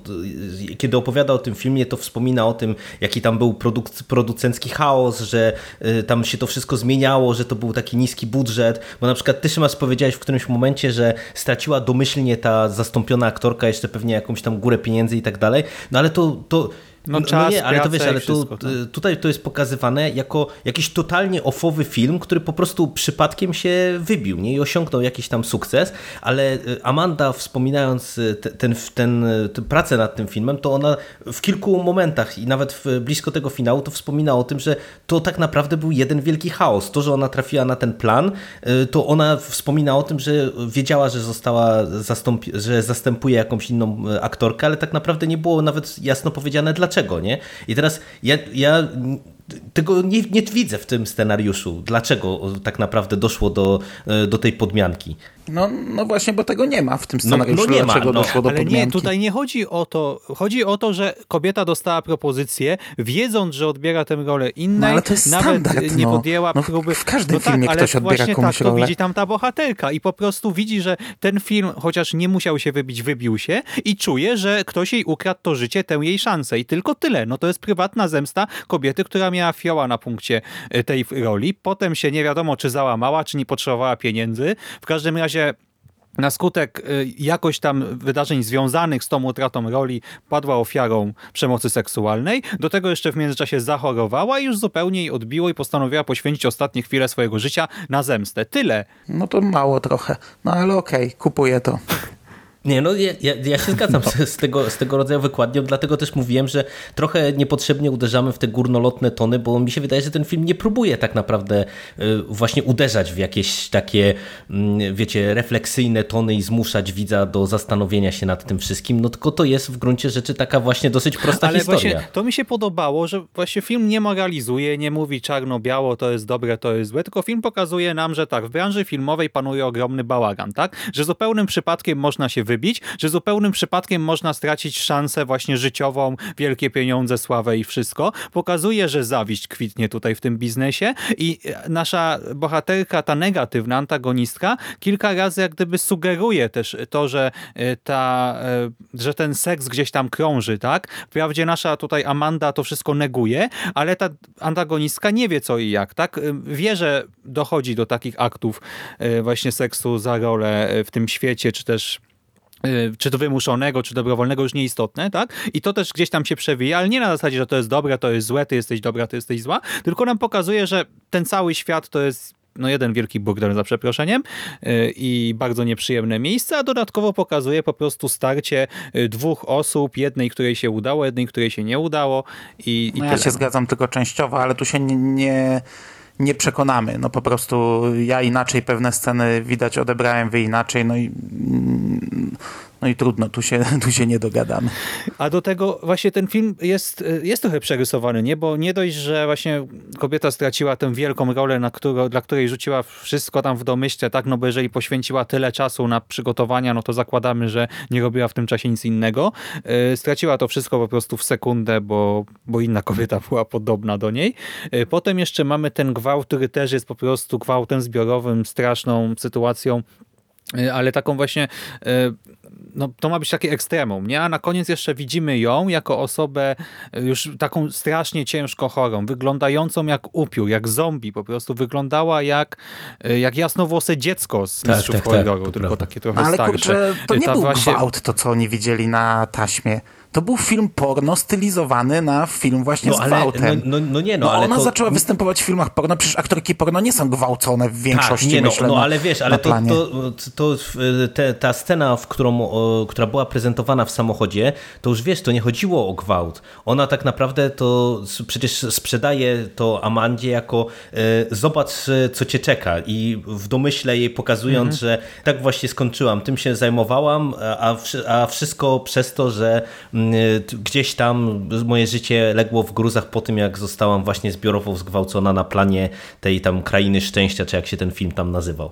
y, kiedy opowiada o tym filmie, to wspomina o tym, jaki tam był produk producencki chaos, że y, tam się to wszystko wszystko zmieniało, że to był taki niski budżet, bo na przykład ty Szymas powiedziałeś w którymś momencie, że straciła domyślnie ta zastąpiona aktorka jeszcze pewnie jakąś tam górę pieniędzy i tak dalej, no ale to, to no, no, czas, nie, ale to wiesz, ale tu, tak. tutaj to jest pokazywane jako jakiś totalnie ofowy film, który po prostu przypadkiem się wybił nie? i osiągnął jakiś tam sukces, ale y, Amanda wspominając y, ten, ten, ten, ten pracę nad tym filmem, to ona w kilku momentach i nawet w, blisko tego finału to wspomina o tym, że to tak naprawdę był jeden wielki chaos. To, że ona trafiła na ten plan, y, to ona wspomina o tym, że wiedziała, że została zastąpi że zastępuje jakąś inną aktorkę, ale tak naprawdę nie było nawet jasno powiedziane dlaczego dlaczego, nie? I teraz ja, ja tego nie, nie widzę w tym scenariuszu. Dlaczego tak naprawdę doszło do, e, do tej podmianki? No, no właśnie, bo tego nie ma w tym scenariuszu. No, no nie dlaczego ma, no. doszło do Ale nie, tutaj nie chodzi o to. Chodzi o to, że kobieta dostała propozycję, wiedząc, że odbiera tę rolę innej, no, ale to jest nawet standard, nie no. podjęła no, próby. W każdym no tak, filmie ktoś odbiera właśnie komuś tak rolę. to widzi tam ta bohaterka i po prostu widzi, że ten film, chociaż nie musiał się wybić, wybił się i czuje, że ktoś jej ukradł to życie, tę jej szansę i tylko tyle. No to jest prywatna zemsta kobiety, która miała fioła na punkcie e, tej roli. Potem się nie wiadomo, czy załamała, czy nie potrzebowała pieniędzy. W każdym razie na skutek y, jakoś tam wydarzeń związanych z tą utratą roli padła ofiarą przemocy seksualnej. Do tego jeszcze w międzyczasie zachorowała i już zupełnie jej odbiło i postanowiła poświęcić ostatnie chwile swojego życia na zemstę. Tyle. No to mało trochę. No ale okej, okay, kupuję to. Nie, no ja, ja się zgadzam no. z, tego, z tego rodzaju wykładnią, dlatego też mówiłem, że trochę niepotrzebnie uderzamy w te górnolotne tony, bo mi się wydaje, że ten film nie próbuje tak naprawdę y, właśnie uderzać w jakieś takie, mm, wiecie, refleksyjne tony i zmuszać widza do zastanowienia się nad tym wszystkim, no tylko to jest w gruncie rzeczy taka właśnie dosyć prosta Ale historia. Właśnie to mi się podobało, że właśnie film nie moralizuje, nie mówi czarno-biało, to jest dobre, to jest złe, tylko film pokazuje nam, że tak, w branży filmowej panuje ogromny bałagan, tak? Że zupełnym przypadkiem można się wy wybić, że zupełnym przypadkiem można stracić szansę właśnie życiową, wielkie pieniądze, sławę i wszystko. Pokazuje, że zawiść kwitnie tutaj w tym biznesie i nasza bohaterka, ta negatywna antagonistka, kilka razy jak gdyby sugeruje też to, że e, ta, e, że ten seks gdzieś tam krąży, tak? Wprawdzie nasza tutaj Amanda to wszystko neguje, ale ta antagonistka nie wie co i jak, tak? E, wie, że dochodzi do takich aktów właśnie seksu za rolę w tym świecie, czy też czy to wymuszonego, czy dobrowolnego, już nieistotne, tak? I to też gdzieś tam się przewija, ale nie na zasadzie, że to jest dobre, to jest złe, ty jesteś dobra, ty jesteś zła, tylko nam pokazuje, że ten cały świat to jest no jeden wielki burdel za przeproszeniem y, i bardzo nieprzyjemne miejsce, a dodatkowo pokazuje po prostu starcie y, dwóch osób, jednej, której się udało, jednej, której się nie udało i, i no Ja się zgadzam tylko częściowo, ale tu się nie, nie przekonamy. No po prostu ja inaczej pewne sceny widać odebrałem, wy inaczej. No i No i trudno, tu się, tu się nie dogadamy. A do tego właśnie ten film jest, jest trochę przerysowany, nie? Bo nie dość, że właśnie kobieta straciła tę wielką rolę, na którą, dla której rzuciła wszystko tam w domyśle, tak? No bo jeżeli poświęciła tyle czasu na przygotowania, no to zakładamy, że nie robiła w tym czasie nic innego. Yy, straciła to wszystko po prostu w sekundę, bo, bo inna kobieta była podobna do niej. Yy, potem jeszcze mamy ten gwałt, który też jest po prostu gwałtem zbiorowym, straszną sytuacją E, ale taką właśnie, e, no to ma być takie ekstremum, nie? A na koniec jeszcze widzimy ją jako osobę e, już taką strasznie ciężko chorą, wyglądającą jak upiór, jak zombie, po prostu wyglądała jak, jak jasnowłose dziecko z tak, mistrzów tak, horroru, tak, tylko prawda. takie trochę Ale starsze. kurczę, to nie Ta był właśnie- gwałt, to co oni widzieli na taśmie. To był film porno stylizowany na film właśnie No z gwałtem. no, no, no nie, no, No, ale ona to... zaczęła występować w filmach porno, przecież aktorki porno nie są gwałcone w większości, tak, nie, no, myślę, no na- ale wiesz, ale to, to, to te, ta scena, w którą, która była prezentowana w samochodzie, to już wiesz, to nie chodziło o gwałt. Ona tak naprawdę to przecież sprzedaje to Amandzie jako e, zobacz, e, co cię czeka i w domyśle jej pokazując, Mhm. że tak właśnie skończyłam, tym się zajmowałam, a, a wszy- a wszystko przez to, że mm, gdzieś tam moje życie legło w gruzach po tym, jak zostałam właśnie zbiorowo zgwałcona na planie tej tam krainy szczęścia, czy jak się ten film tam nazywał.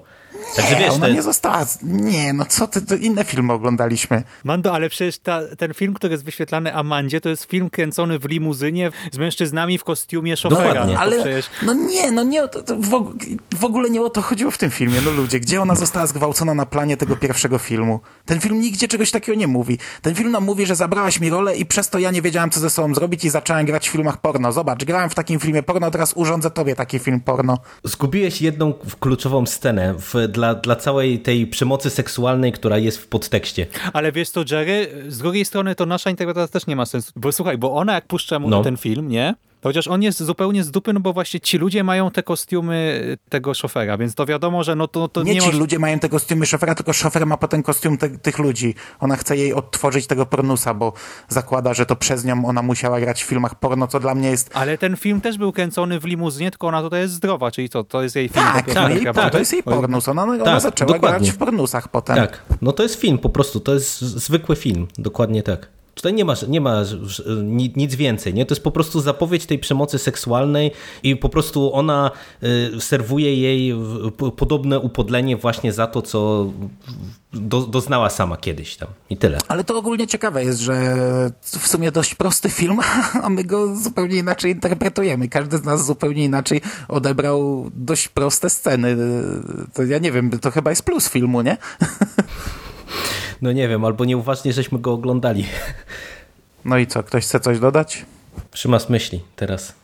Także Nie, wiesz, ona to, nie została... Nie, no co ty, to inne filmy oglądaliśmy. Mando, ale przecież ta, ten film, który jest wyświetlany Amandzie, to jest film kręcony w limuzynie z mężczyznami w kostiumie szofera. Dokładnie. Ale, przecież... no nie, no nie, o to, to w, w ogóle nie o to chodziło w tym filmie, no ludzie. Gdzie ona została zgwałcona na planie tego pierwszego filmu? Ten film nigdzie czegoś takiego nie mówi. Ten film nam mówi, że zabrałaś mi rolę i przez to ja nie wiedziałam, co ze sobą zrobić i zacząłem grać w filmach porno. Zobacz, grałem w takim filmie porno, teraz urządzę tobie taki film porno. zgubiłeś jedną kluczową scenę w, dla, dla całej tej przemocy seksualnej, która jest w podtekście. Ale wiesz co, Jerry, z drugiej strony to nasza interpretacja też nie ma sensu. Bo słuchaj, bo ona jak puszcza mu No. ten film, nie? Chociaż on jest zupełnie z dupy, no bo właśnie ci ludzie mają te kostiumy tego szofera, więc to wiadomo, że no to, to Nie, nie, ci ma... ludzie mają te kostiumy szofera, tylko szofer ma potem kostium te, tych ludzi. Ona chce jej odtworzyć tego pornusa, bo zakłada, że to przez nią ona musiała grać w filmach porno, co dla mnie jest Ale ten film też był kręcony w limuzynie, tylko ona tutaj jest zdrowa, czyli co, to jest jej film. Tak, no tak jej, naprawdę? to jest jej pornus. Ona, ona Tak, zaczęła dokładnie. grać w pornusach potem. Tak, no to jest film po prostu, to jest zwykły film, dokładnie tak. Tutaj nie ma, nie ma ni- nic więcej, nie? To jest po prostu zapowiedź tej przemocy seksualnej i po prostu ona y, serwuje jej podobne upodlenie właśnie za to, co do, doznała sama kiedyś tam i tyle. Ale to ogólnie ciekawe jest, że w sumie dość prosty film, a my go zupełnie inaczej interpretujemy. Każdy z nas zupełnie inaczej odebrał dość proste sceny. To ja nie wiem, to chyba jest plus filmu, nie? No nie wiem, albo nieuważnie żeśmy go oglądali. No i co, ktoś chce coś dodać? Szymas myśli teraz,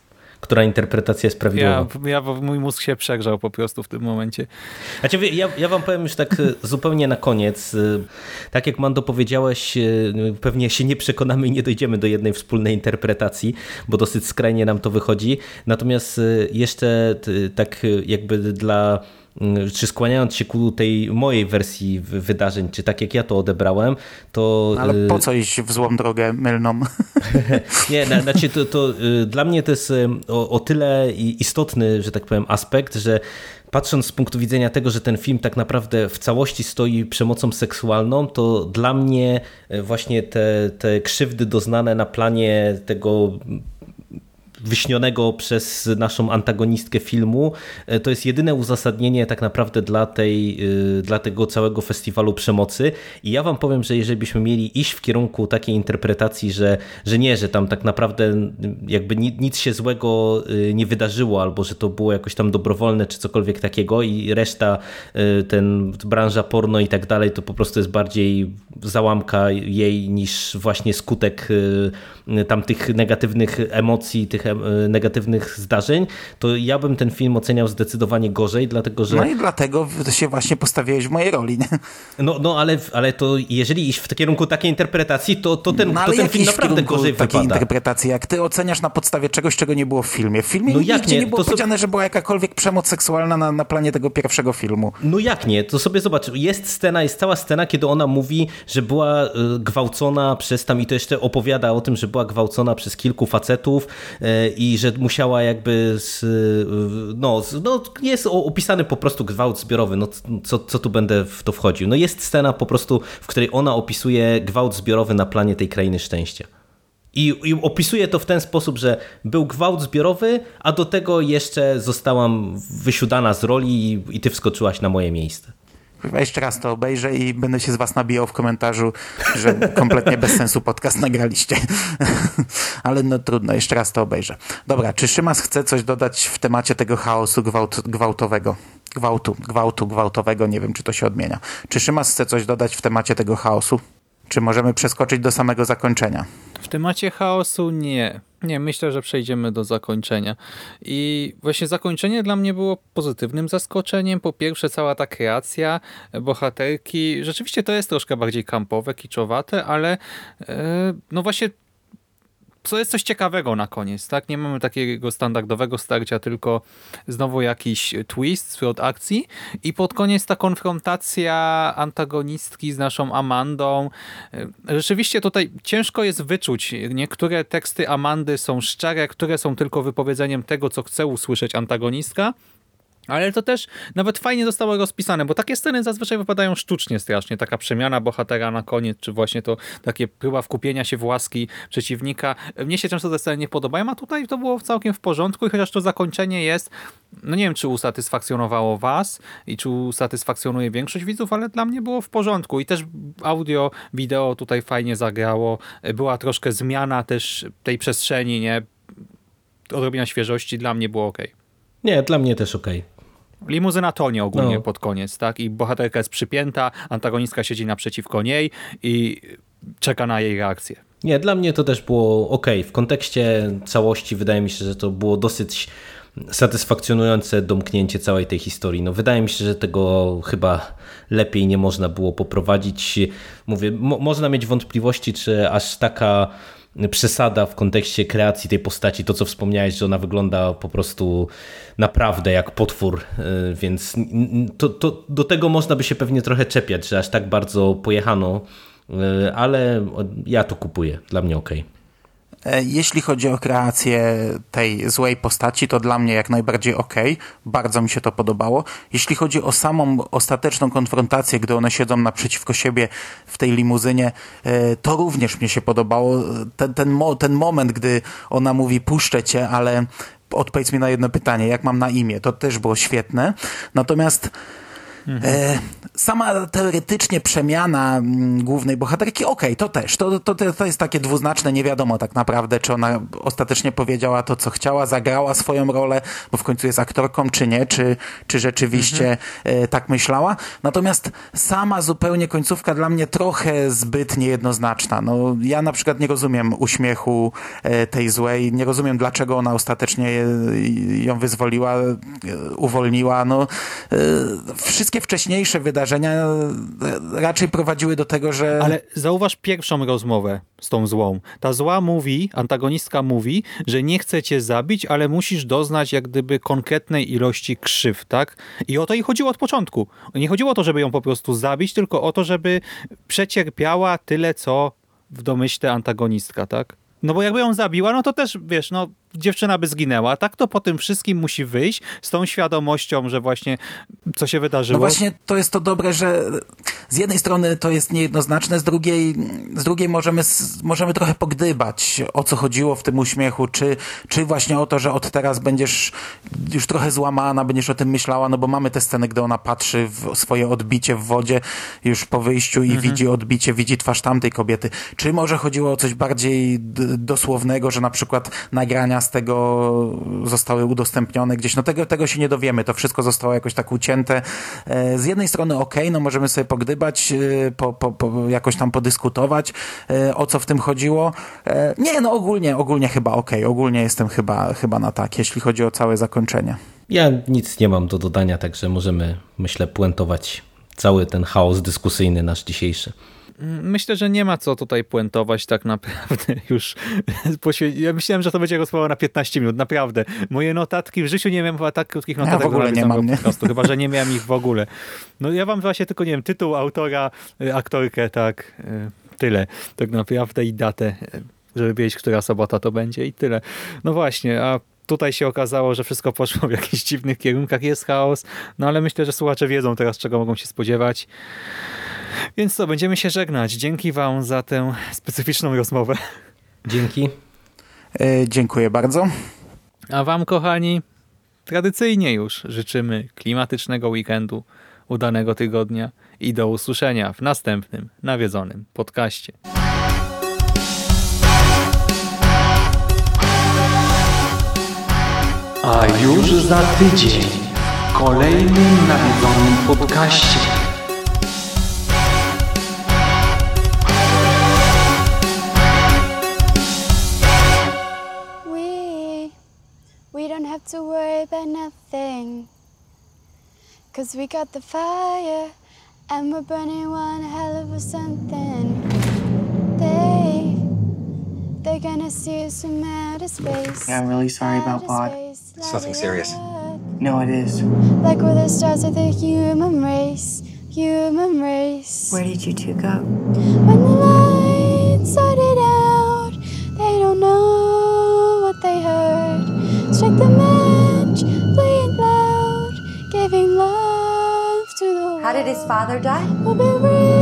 która interpretacja jest prawidłowa. Ja, ja, mój mózg się przegrzał po prostu w tym momencie. Znaczy, ja, ja wam powiem już tak e, zupełnie na koniec. e, Tak jak Mando powiedziałeś, e, pewnie się nie przekonamy i nie dojdziemy do jednej wspólnej interpretacji, bo dosyć skrajnie nam to wychodzi. Natomiast jeszcze tak jakby dla czy skłaniając się ku tej mojej wersji wydarzeń, czy tak jak ja to odebrałem, to... Ale e, po co iść w złą drogę mylną? nie, na, znaczy to, to y, dla mnie to jest y, o, o tyle istotny, że tak powiem, aspekt, że patrząc z punktu widzenia tego, że ten film tak naprawdę w całości stoi przemocą seksualną, to dla mnie y, właśnie te, te krzywdy doznane na planie tego wyśnionego przez naszą antagonistkę filmu, e, to jest jedyne uzasadnienie tak naprawdę dla, tej, y, dla tego całego festiwalu przemocy. I ja wam powiem, że jeżeli byśmy mieli iść w kierunku takiej interpretacji, że, że nie, że tam tak naprawdę jakby ni- nic się złego y, nie wydarzyło, albo że to było jakoś tam dobrowolne, czy cokolwiek takiego i reszta, ten branża porno i tak dalej, to po prostu jest bardziej załamka jej niż właśnie skutek tamtych negatywnych emocji, tych negatywnych zdarzeń, to ja bym ten film oceniał zdecydowanie gorzej, dlatego że No i dlatego się właśnie postawiłeś w mojej roli, nie? no, no ale, ale to jeżeli iść w kierunku takiej interpretacji, to, to ten, No to ten film naprawdę gorzej takiej wypada. interpretacji, jak ty oceniasz na podstawie czegoś, czego nie było w filmie. W filmie No jak nie? nie było To so- powiedziane, że była jakakolwiek przemoc seksualna na, na planie tego pierwszego filmu. No jak nie? To sobie zobacz, jest scena, jest cała scena, kiedy ona mówi, że była y, gwałcona przez tam i to jeszcze opowiada o tym, że była gwałcona przez kilku facetów y, i że musiała jakby z, no, no jest opisany po prostu gwałt zbiorowy, no co, co tu będę w to wchodził. No jest scena po prostu, w której ona opisuje gwałt zbiorowy na planie tej krainy szczęścia. I, I opisuje to w ten sposób, że był gwałt zbiorowy, a do tego jeszcze zostałam wysiudana z roli i, i ty wskoczyłaś na moje miejsce. Jeszcze raz to obejrzę i będę się z was nabijał w komentarzu, że kompletnie bez sensu podcast nagraliście. Ale no trudno, jeszcze raz to obejrzę. Dobra, czy Szymas chce coś dodać w temacie tego chaosu gwałt, gwałtowego? Gwałtu, gwałtu, gwałtowego, nie wiem czy to się odmienia. Czy Szymas chce coś dodać w temacie tego chaosu? Czy możemy przeskoczyć do samego zakończenia? W temacie chaosu nie. Nie, myślę, że przejdziemy do zakończenia. I właśnie zakończenie dla mnie było pozytywnym zaskoczeniem. Po pierwsze, cała ta kreacja bohaterki. Rzeczywiście to jest troszkę bardziej kampowe, kiczowate, ale e, no właśnie co jest coś ciekawego na koniec, tak? Nie mamy takiego standardowego starcia, tylko znowu jakiś twist, zwrot akcji i pod koniec ta konfrontacja antagonistki z naszą Amandą. Rzeczywiście tutaj ciężko jest wyczuć. Niektóre teksty Amandy są szczere, które są tylko wypowiedzeniem tego, co chce usłyszeć antagonistka, ale to też nawet fajnie zostało rozpisane, bo takie sceny zazwyczaj wypadają sztucznie strasznie. Taka przemiana bohatera na koniec, czy właśnie to takie próba wkupienia się w łaski przeciwnika. Mnie się często te sceny nie podobają, a tutaj to było całkiem w porządku i chociaż to zakończenie jest, no nie wiem, czy usatysfakcjonowało was i czy usatysfakcjonuje większość widzów, ale dla mnie było w porządku i też audio, wideo tutaj fajnie zagrało. Była troszkę zmiana też tej przestrzeni, nie? Odrobina świeżości, dla mnie było ok. Nie, dla mnie też ok. Limuzyna tonie ogólnie no. pod koniec, tak? I bohaterka jest przypięta, antagonistka siedzi naprzeciwko niej i czeka na jej reakcję. Nie, dla mnie to też było ok. W kontekście całości wydaje mi się, że to było dosyć satysfakcjonujące domknięcie całej tej historii. No, wydaje mi się, że tego chyba lepiej nie można było poprowadzić. Mówię, mo można mieć wątpliwości, czy aż taka przesada w kontekście kreacji tej postaci, to co wspomniałeś, że ona wygląda po prostu naprawdę jak potwór, y, więc to, to, do tego można by się pewnie trochę czepiać, że aż tak bardzo pojechano, y, ale ja to kupuję, dla mnie ok. E, jeśli chodzi o kreację tej złej postaci, to dla mnie jak najbardziej ok. Bardzo mi się to podobało. Jeśli chodzi o samą ostateczną konfrontację, gdy one siedzą naprzeciwko siebie w tej limuzynie, e, to również mnie się podobało. Ten, ten, ten moment, gdy ona mówi puszczę cię, ale odpowiedz mi na jedno pytanie, jak mam na imię, to też było świetne. Natomiast E, sama teoretycznie przemiana mm, głównej bohaterki, okej, okay, to też. To, to, to jest takie dwuznaczne, nie wiadomo tak naprawdę, czy ona ostatecznie powiedziała to, co chciała, zagrała swoją rolę, bo w końcu jest aktorką, czy nie, czy, czy rzeczywiście mhm. tak myślała. Natomiast sama zupełnie końcówka dla mnie trochę zbyt niejednoznaczna. No, ja na przykład nie rozumiem uśmiechu e, tej złej, nie rozumiem, dlaczego ona ostatecznie ją wyzwoliła, uwolniła. No, wszystkie wszystkie wcześniejsze wydarzenia e, raczej prowadziły do tego, że... Ale zauważ pierwszą rozmowę z tą złą. Ta zła mówi, antagonistka mówi, że nie chce cię zabić, ale musisz doznać jak gdyby konkretnej ilości krzyw, tak? I o to jej chodziło od początku. Nie chodziło o to, żeby ją po prostu zabić, tylko o to, żeby przecierpiała tyle, co w domyśle antagonistka, tak? No bo jakby ją zabiła, no to też, wiesz, no dziewczyna by zginęła. Tak to po tym wszystkim musi wyjść z tą świadomością, że właśnie co się wydarzyło. No właśnie to jest to dobre, że z jednej strony to jest niejednoznaczne, z drugiej, z drugiej możemy, możemy trochę pogdybać o co chodziło w tym uśmiechu, czy, czy właśnie o to, że od teraz będziesz już trochę złamana, będziesz o tym myślała, no bo mamy te sceny, gdy ona patrzy w swoje odbicie w wodzie już po wyjściu i mhm. widzi odbicie, widzi twarz tamtej kobiety. Czy może chodziło o coś bardziej dosłownego, że na przykład nagrania z tego zostały udostępnione gdzieś. No tego, tego się nie dowiemy. To wszystko zostało jakoś tak ucięte. E, z jednej strony ok, no możemy sobie pogdybać, e, po, po, po, jakoś tam podyskutować, e, o co w tym chodziło. Nie, no ogólnie, ogólnie chyba ok. Ogólnie jestem chyba, chyba na tak, jeśli chodzi o całe zakończenie. Ja nic nie mam do dodania, także możemy, myślę, puentować cały ten chaos dyskusyjny nasz dzisiejszy. Myślę, że nie ma co tutaj puentować tak naprawdę już. Ja myślałem, że to będzie rozmowa na 15 minut, naprawdę. Moje notatki, w życiu nie miałem chyba tak krótkich notatek. Ja w ogóle nie mam, nie? Podcastu, chyba, że nie miałem ich w ogóle. No ja wam właśnie tylko, nie wiem, tytuł, autora, y, aktorkę, tak, y, tyle tak naprawdę i datę. żeby wiedzieć, która sobota to będzie i tyle. No właśnie, a tutaj się okazało, że wszystko poszło w jakichś dziwnych kierunkach, jest chaos, no ale myślę, że słuchacze wiedzą teraz, czego mogą się spodziewać. Więc co, będziemy się żegnać. Dzięki wam za tę specyficzną rozmowę. Dzięki. E, dziękuję bardzo. A wam, kochani, tradycyjnie już życzymy klimatycznego weekendu, udanego tygodnia i do usłyszenia w następnym nawiedzonym podcaście. A już za tydzień kolejnym nawiedzonym podcaście. We, we don't have to worry about nothing. Cause we got the fire and we're burning one hell of a something. They, they're gonna see us from outer space. Yeah, I'm really sorry about Outer Bod. It's nothing serious. No, it is. Like we're the stars of the human race, human race. Where did you two go? When the lights started out, they don't know what they heard. Strike the match, play it loud, giving love to the world. How did his father die? We'll be raising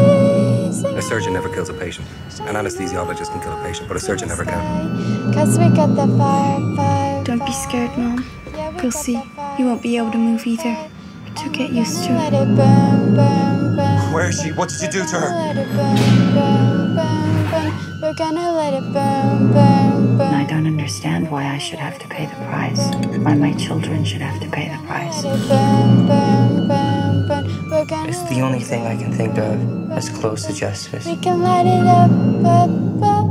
A surgeon never kills a patient. An anesthesiologist can kill a patient, but a surgeon never can. Cause we got the fire, fire. Don't be scared, Mom. Yeah, You'll see. You won't be able to move either. fire. But you'll get used to it. Where is she? What did you do to her? We're gonna let it burn, burn, burn. I don't understand why I should have to pay the price. Why my children should have to pay the price. We're gonna It's the only thing I can think of as close to justice. We can light it up, up, up.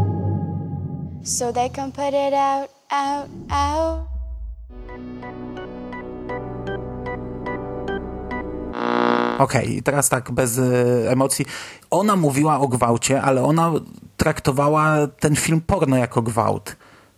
So they can put it out, out, out. Okej, i teraz tak, bez e, emocji. Ona mówiła o gwałcie, ale ona traktowała ten film porno jako gwałt.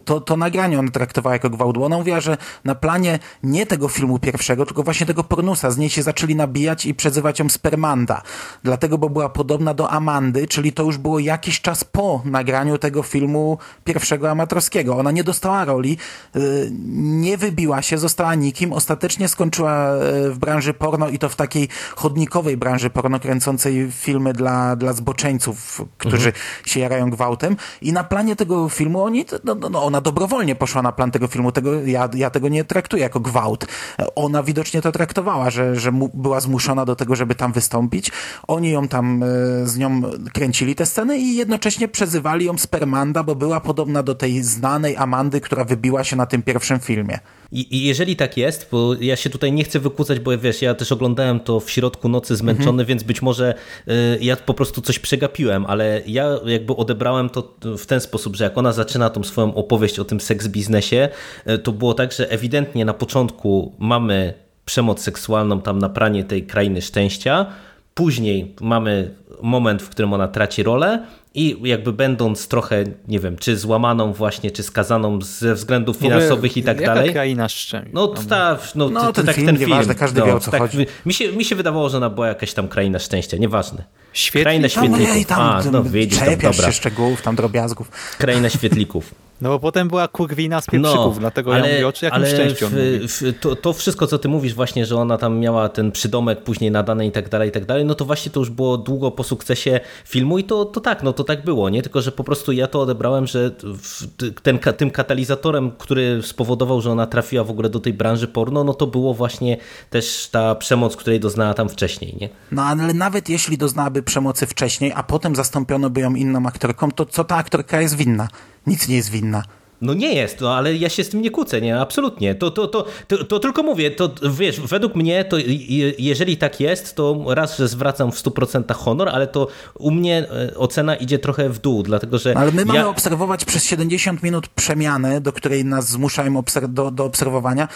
To, to nagranie ona traktowała jako gwałt, bo ona mówiła, że na planie nie tego filmu pierwszego, tylko właśnie tego pornusa, z niej się zaczęli nabijać i przezywać ją Spermanda. Dlatego, bo była podobna do Amandy, czyli to już było jakiś czas po nagraniu tego filmu pierwszego amatorskiego. Ona nie dostała roli, y, nie wybiła się, została nikim, ostatecznie skończyła y, w branży porno i to w takiej chodnikowej branży porno, kręcącej filmy dla, dla zboczeńców, którzy się jarają gwałtem. I na planie tego filmu oni, no, no, no, ona dobrowolnie poszła na plan tego filmu, tego, ja, ja tego nie traktuję jako gwałt. Ona widocznie to traktowała, że, że mu, była zmuszona do tego, żeby tam wystąpić. Oni ją tam y, z nią kręcili te sceny i jednocześnie przezywali ją Spermanda, bo była podobna do tej znanej Amandy, która wybiła się na tym pierwszym filmie. I, I jeżeli tak jest, bo ja się tutaj nie chcę wykłócać, bo wiesz, ja też oglądałem to w środku nocy zmęczony, więc być może y, ja po prostu coś przegapiłem, ale ja jakby odebrałem to w ten sposób, że jak ona zaczyna tą swoją opowieść o tym seks biznesie, y, to było tak, że ewidentnie na początku mamy przemoc seksualną tam na pranie tej krainy szczęścia, później mamy moment, w którym ona traci rolę i jakby będąc trochę, nie wiem, czy złamaną właśnie, czy skazaną ze względów finansowych i tak jaka dalej. kraina szczęki? No, ta, no, No, to, ten tak film, ten film. nieważne, każdy no, wie, o co tak, chodzi. Mi się, mi się wydawało, że ona była jakaś tam kraina szczęścia, nieważne. Świetlik? Kraina Tam, świetlików. tam, A, tam no widzisz, tam, dobra. się szczegółów, tam drobiazgów. Kraina świetlików. No bo potem była kurwina z pieprzyków, dlatego ja mówię o czy jakim No, ale szczęściu on w, w, to, to wszystko, co ty mówisz właśnie, że ona tam miała ten przydomek później nadany i tak dalej, i tak dalej, no to właśnie to już było długo po sukcesie filmu i to, to tak, no to tak było, nie? Tylko, że po prostu ja to odebrałem, że w, ten, tym katalizatorem, który spowodował, że ona trafiła w ogóle do tej branży porno, no to było właśnie też ta przemoc, której doznała tam wcześniej, nie? No ale nawet jeśli doznałaby przemocy wcześniej, a potem zastąpiono by ją inną aktorką, to co ta aktorka jest winna? Nic nie jest winna. na, No nie jest, no ale ja się z tym nie kłócę, nie, absolutnie. To, to, to, to, to tylko mówię, to wiesz, według mnie to je- jeżeli tak jest, to raz, że zwracam w 100% honor, ale to u mnie e, ocena idzie trochę w dół, dlatego że No, ale my mamy ja, obserwować przez 70 minut przemianę, do której nas zmuszają do, do obserwowania,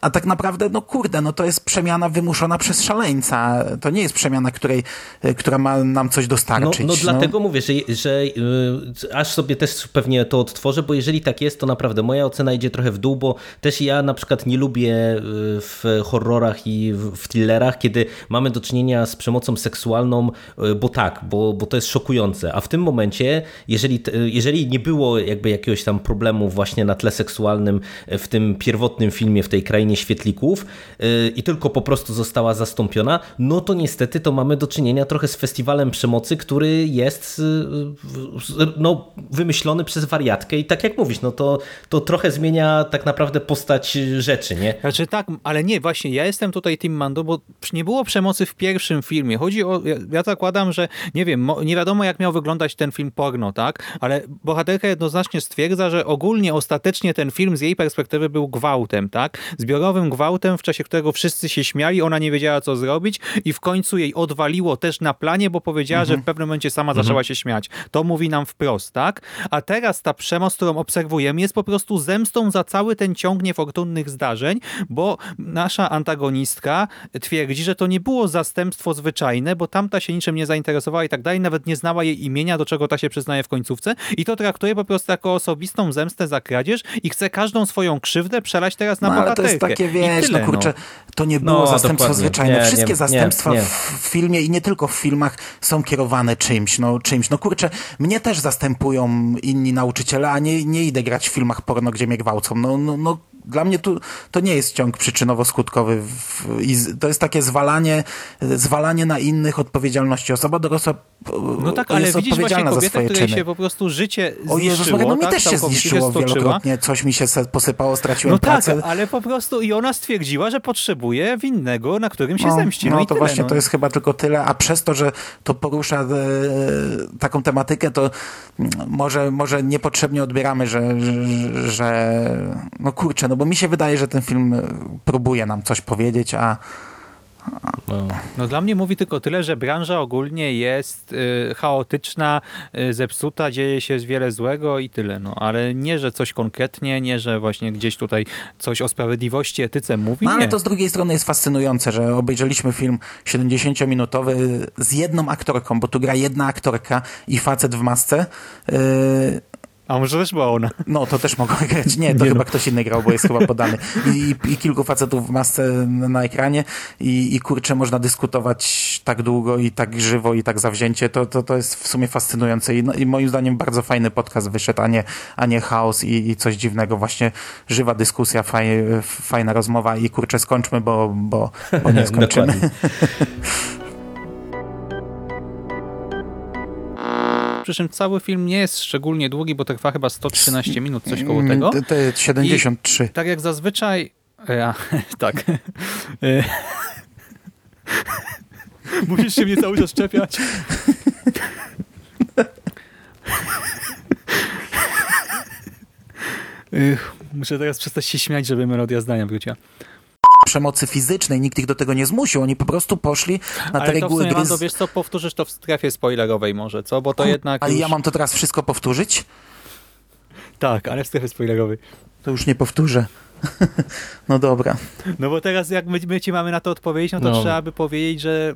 a tak naprawdę, no kurde, no to jest przemiana wymuszona przez szaleńca. To nie jest przemiana, której, która ma nam coś no, dostarczyć. no dlatego mówię, że, że aż sobie też pewnie to odtworzę, bo jeżeli tak tak jest, to naprawdę moja ocena idzie trochę w dół, bo też ja na przykład nie lubię y, w horrorach i w thrillerach, kiedy mamy do czynienia z przemocą seksualną, y, bo tak, bo, bo to jest szokujące. A w tym momencie, jeżeli, jeżeli nie było jakby jakiegoś tam problemu właśnie na tle seksualnym w tym pierwotnym filmie, w tej krainie świetlików i tylko po prostu została zastąpiona, no to niestety to mamy do czynienia trochę z festiwalem przemocy, który jest no, wymyślony przez wariatkę i tak jak mówisz, no to, to trochę zmienia tak naprawdę postać rzeczy, nie? Znaczy tak, ale nie, właśnie ja jestem tutaj Team Mando, bo nie było przemocy w pierwszym filmie. Chodzi o, ja, ja zakładam, że nie wiem, nie wiadomo jak miał wyglądać ten film porno, tak? Ale bohaterka jednoznacznie stwierdza, że ogólnie ostatecznie ten film z jej perspektywy był gwałtem, tak? Zbiorowym gwałtem, w czasie którego wszyscy się śmiali, ona nie wiedziała co zrobić i w końcu jej odwaliło też na planie, bo powiedziała, mhm. że w pewnym momencie sama mhm. zaczęła się śmiać. To mówi nam wprost, tak? A teraz ta przemoc, którą obserwujemy jest po prostu zemstą za cały ten ciąg niefortunnych zdarzeń, bo nasza antagonistka twierdzi, że to nie było zastępstwo zwyczajne, bo tamta się niczym nie zainteresowała i tak dalej, nawet nie znała jej imienia, do czego ta się przyznaje w końcówce i to traktuje po prostu jako osobistą zemstę za kradzież i chce każdą swoją krzywdę przelać teraz na no, bohaterkę. Ale to jest takie, wiesz, tyle, no kurczę, to nie było no, zastępstwo dokładnie. zwyczajne. Nie, Wszystkie nie, zastępstwa nie, w filmie i nie tylko w filmach są kierowane czymś, no czymś. No kurczę, mnie też zastępują inni nauczyciele, a nie, nie idę grać w filmach porno, gdzie mnie gwałcą. No, no, no dla mnie tu, to nie jest ciąg przyczynowo-skutkowy w, i to jest takie zwalanie, zwalanie na innych odpowiedzialności. Osoba dorosła no tak, ale jest widzisz odpowiedzialna kobietę, za swoje czyny. się po prostu życie zniszczyło. O Jezus, tak, no mi też się zniszczyło się wielokrotnie. Coś mi się posypało, straciłem no pracę. tak, ale po prostu i ona stwierdziła, że potrzebuje winnego, na którym się no, zemści. No, no to tyle, właśnie no. to jest chyba tylko tyle, a przez to, że to porusza e, taką tematykę, to może, może niepotrzebnie odbieramy, że, że, że no kurczę, no bo mi się wydaje, że ten film próbuje nam coś powiedzieć, a no. no dla mnie mówi tylko tyle, że branża ogólnie jest y, chaotyczna, y, zepsuta, dzieje się wiele złego i tyle. No, ale nie, że coś konkretnie, nie, że właśnie gdzieś tutaj coś o sprawiedliwości, etyce mówi. No ale nie. to z drugiej strony jest fascynujące, że obejrzeliśmy film 70-minutowy z jedną aktorką, bo tu gra jedna aktorka i facet w masce. Y, a może też była ona? No, to też mogła grać. Nie, to nie chyba no. ktoś inny grał, bo jest chyba podany. I, i, kilku facetów w masce na ekranie i, i kurczę, można dyskutować tak długo i tak żywo i tak zawzięcie. To, to, to jest w sumie fascynujące I, no, i moim zdaniem bardzo fajny podcast wyszedł, a nie, a nie chaos i, i coś dziwnego. Właśnie żywa dyskusja, faj, fajna rozmowa i kurczę, skończmy, bo, bo, bo nie skończymy. Przy czym cały film nie jest szczególnie długi, bo trwa chyba 113 minut, coś koło tego. To jest 73. I tak jak zazwyczaj... Ja, tak. E, musisz się mnie cały czas czepiać. Muszę teraz przestać się śmiać, żeby melodia zdania wróciła przemocy fizycznej, nikt ich do tego nie zmusił, oni po prostu poszli na te ale reguły gry. Ale to wiesz co, powtórzysz to w strefie spoilerowej może, co? Bo to jednak Ale już... ja mam to teraz wszystko powtórzyć? Tak, ale w strefie spoilerowej. To już nie powtórzę. no dobra. No bo teraz jak my, my ci mamy na to odpowiedzieć, no to no. trzeba by powiedzieć, że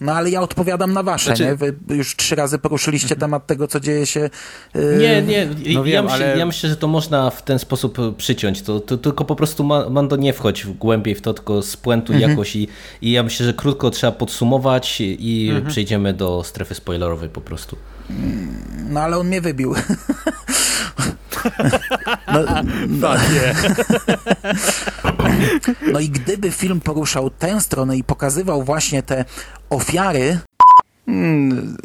no ale ja odpowiadam na wasze, znaczy... nie? Wy już trzy razy poruszyliście temat tego, co dzieje się... Yy... Nie, nie, no ja, myślę, ale... ja myślę, że to można w ten sposób przyciąć. To, to tylko po prostu Mando nie wchodź głębiej w to, tylko spuentuj mhm. jakoś i, i ja myślę, że krótko trzeba podsumować i mhm. przejdziemy do strefy spoilerowej po prostu. No ale on mnie wybił. No, no. Tak, nie. no i gdyby film poruszał tę stronę i pokazywał właśnie te ofiary, mm,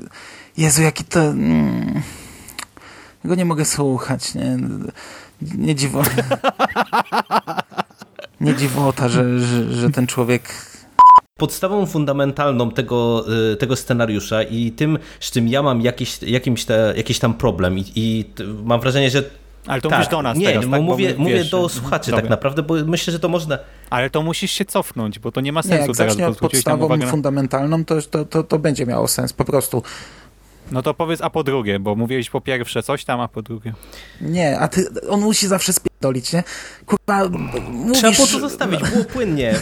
Jezu, jaki to... Mm, go nie mogę słuchać, nie? Nie dziwota. Nie dziwota, że, że, że ten człowiek Podstawą fundamentalną tego, y, tego scenariusza i tym, z czym ja mam jakiś, jakimś te, jakiś tam problem i, i mam wrażenie, że ale to tak, mówisz do nas nie, teraz, nie, tak? mówię, mówię wiesz, do słuchaczy dobra. tak naprawdę, bo myślę, że to można... Ale to musisz się cofnąć, bo to nie ma sensu nie, jak teraz. zacznie od podstawą fundamentalną, to, to, to, to będzie miało sens, po prostu. No to powiedz, a po drugie, bo mówiłeś po pierwsze coś tam, a po drugie. Nie, a ty, on musi zawsze spierdolić, nie? Kurwa, mówisz... Trzeba było to zostawić, było płynnie.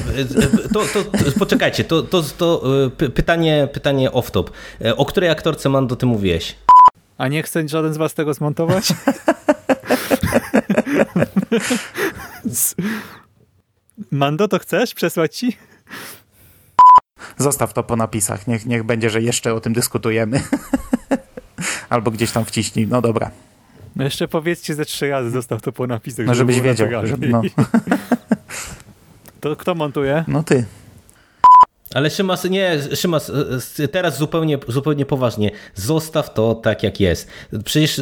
To, to, to poczekajcie, to, to, to pytanie, pytanie off-top. O której aktorce, Mando, ty mówiłeś? A nie chce żaden z was tego zmontować? Mando, to chcesz przesłać ci? Zostaw to po napisach. Niech, niech będzie, że jeszcze o tym dyskutujemy. Albo gdzieś tam wciśnij. No dobra. No jeszcze powiedzcie ze trzy razy, zostaw to po napisach. No żeby żebyś było wiedział. naturalnie. Że, no, To kto montuje? no ty. Ale Szymas, nie, Szymas, teraz zupełnie, zupełnie poważnie. Zostaw to tak, jak jest. Przecież...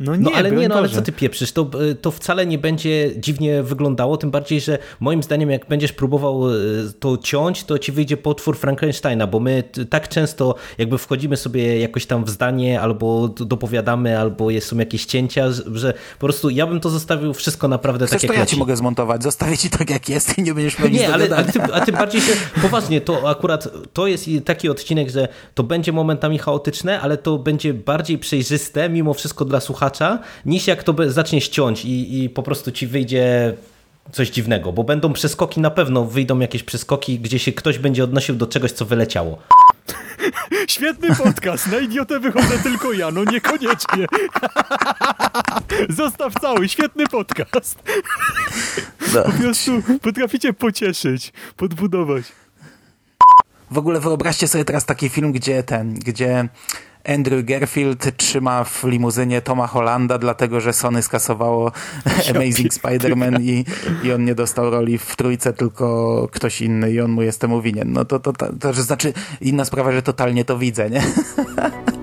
No No nie, ale broń nie, no ale co ty pieprzysz? To, e, to wcale nie będzie dziwnie wyglądało, tym bardziej, że moim zdaniem jak będziesz próbował e, to ciąć, to ci wyjdzie potwór Frankensteina, bo my tak często jakby wchodzimy sobie jakoś tam w zdanie, albo dopowiadamy, albo jest, są jakieś cięcia, że- po prostu ja bym to zostawił wszystko naprawdę Chcesz, tak to jak ja leci. ci mogę zmontować. Zostawię ci tak, jak jest i nie będziesz miał nic Nie, do ale, ale tym, a tym bardziej się, poważnie, to akurat to jest taki odcinek, że to będzie momentami chaotyczne, ale to będzie bardziej przejrzyste mimo wszystko dla słuchacza, niż jak to zacznie ściąć i, i po prostu ci wyjdzie coś dziwnego, bo będą przeskoki, na pewno wyjdą jakieś przeskoki, gdzie się ktoś będzie odnosił do czegoś, co wyleciało. Świetny podcast, na idiotę wychodzę tylko ja, no niekoniecznie. Zostaw cały, świetny podcast. No. Po prostu potraficie pocieszyć, podbudować. W ogóle wyobraźcie sobie teraz taki film, gdzie ten, gdzie Andrew Garfield trzyma w limuzynie Toma Hollanda, dlatego że Sony skasowało Amazing Spider-Man i, i on nie dostał roli w trójce, tylko ktoś inny i on mu jest temu winien. No to, to, to, to, że znaczy inna sprawa, że totalnie to widzę, nie?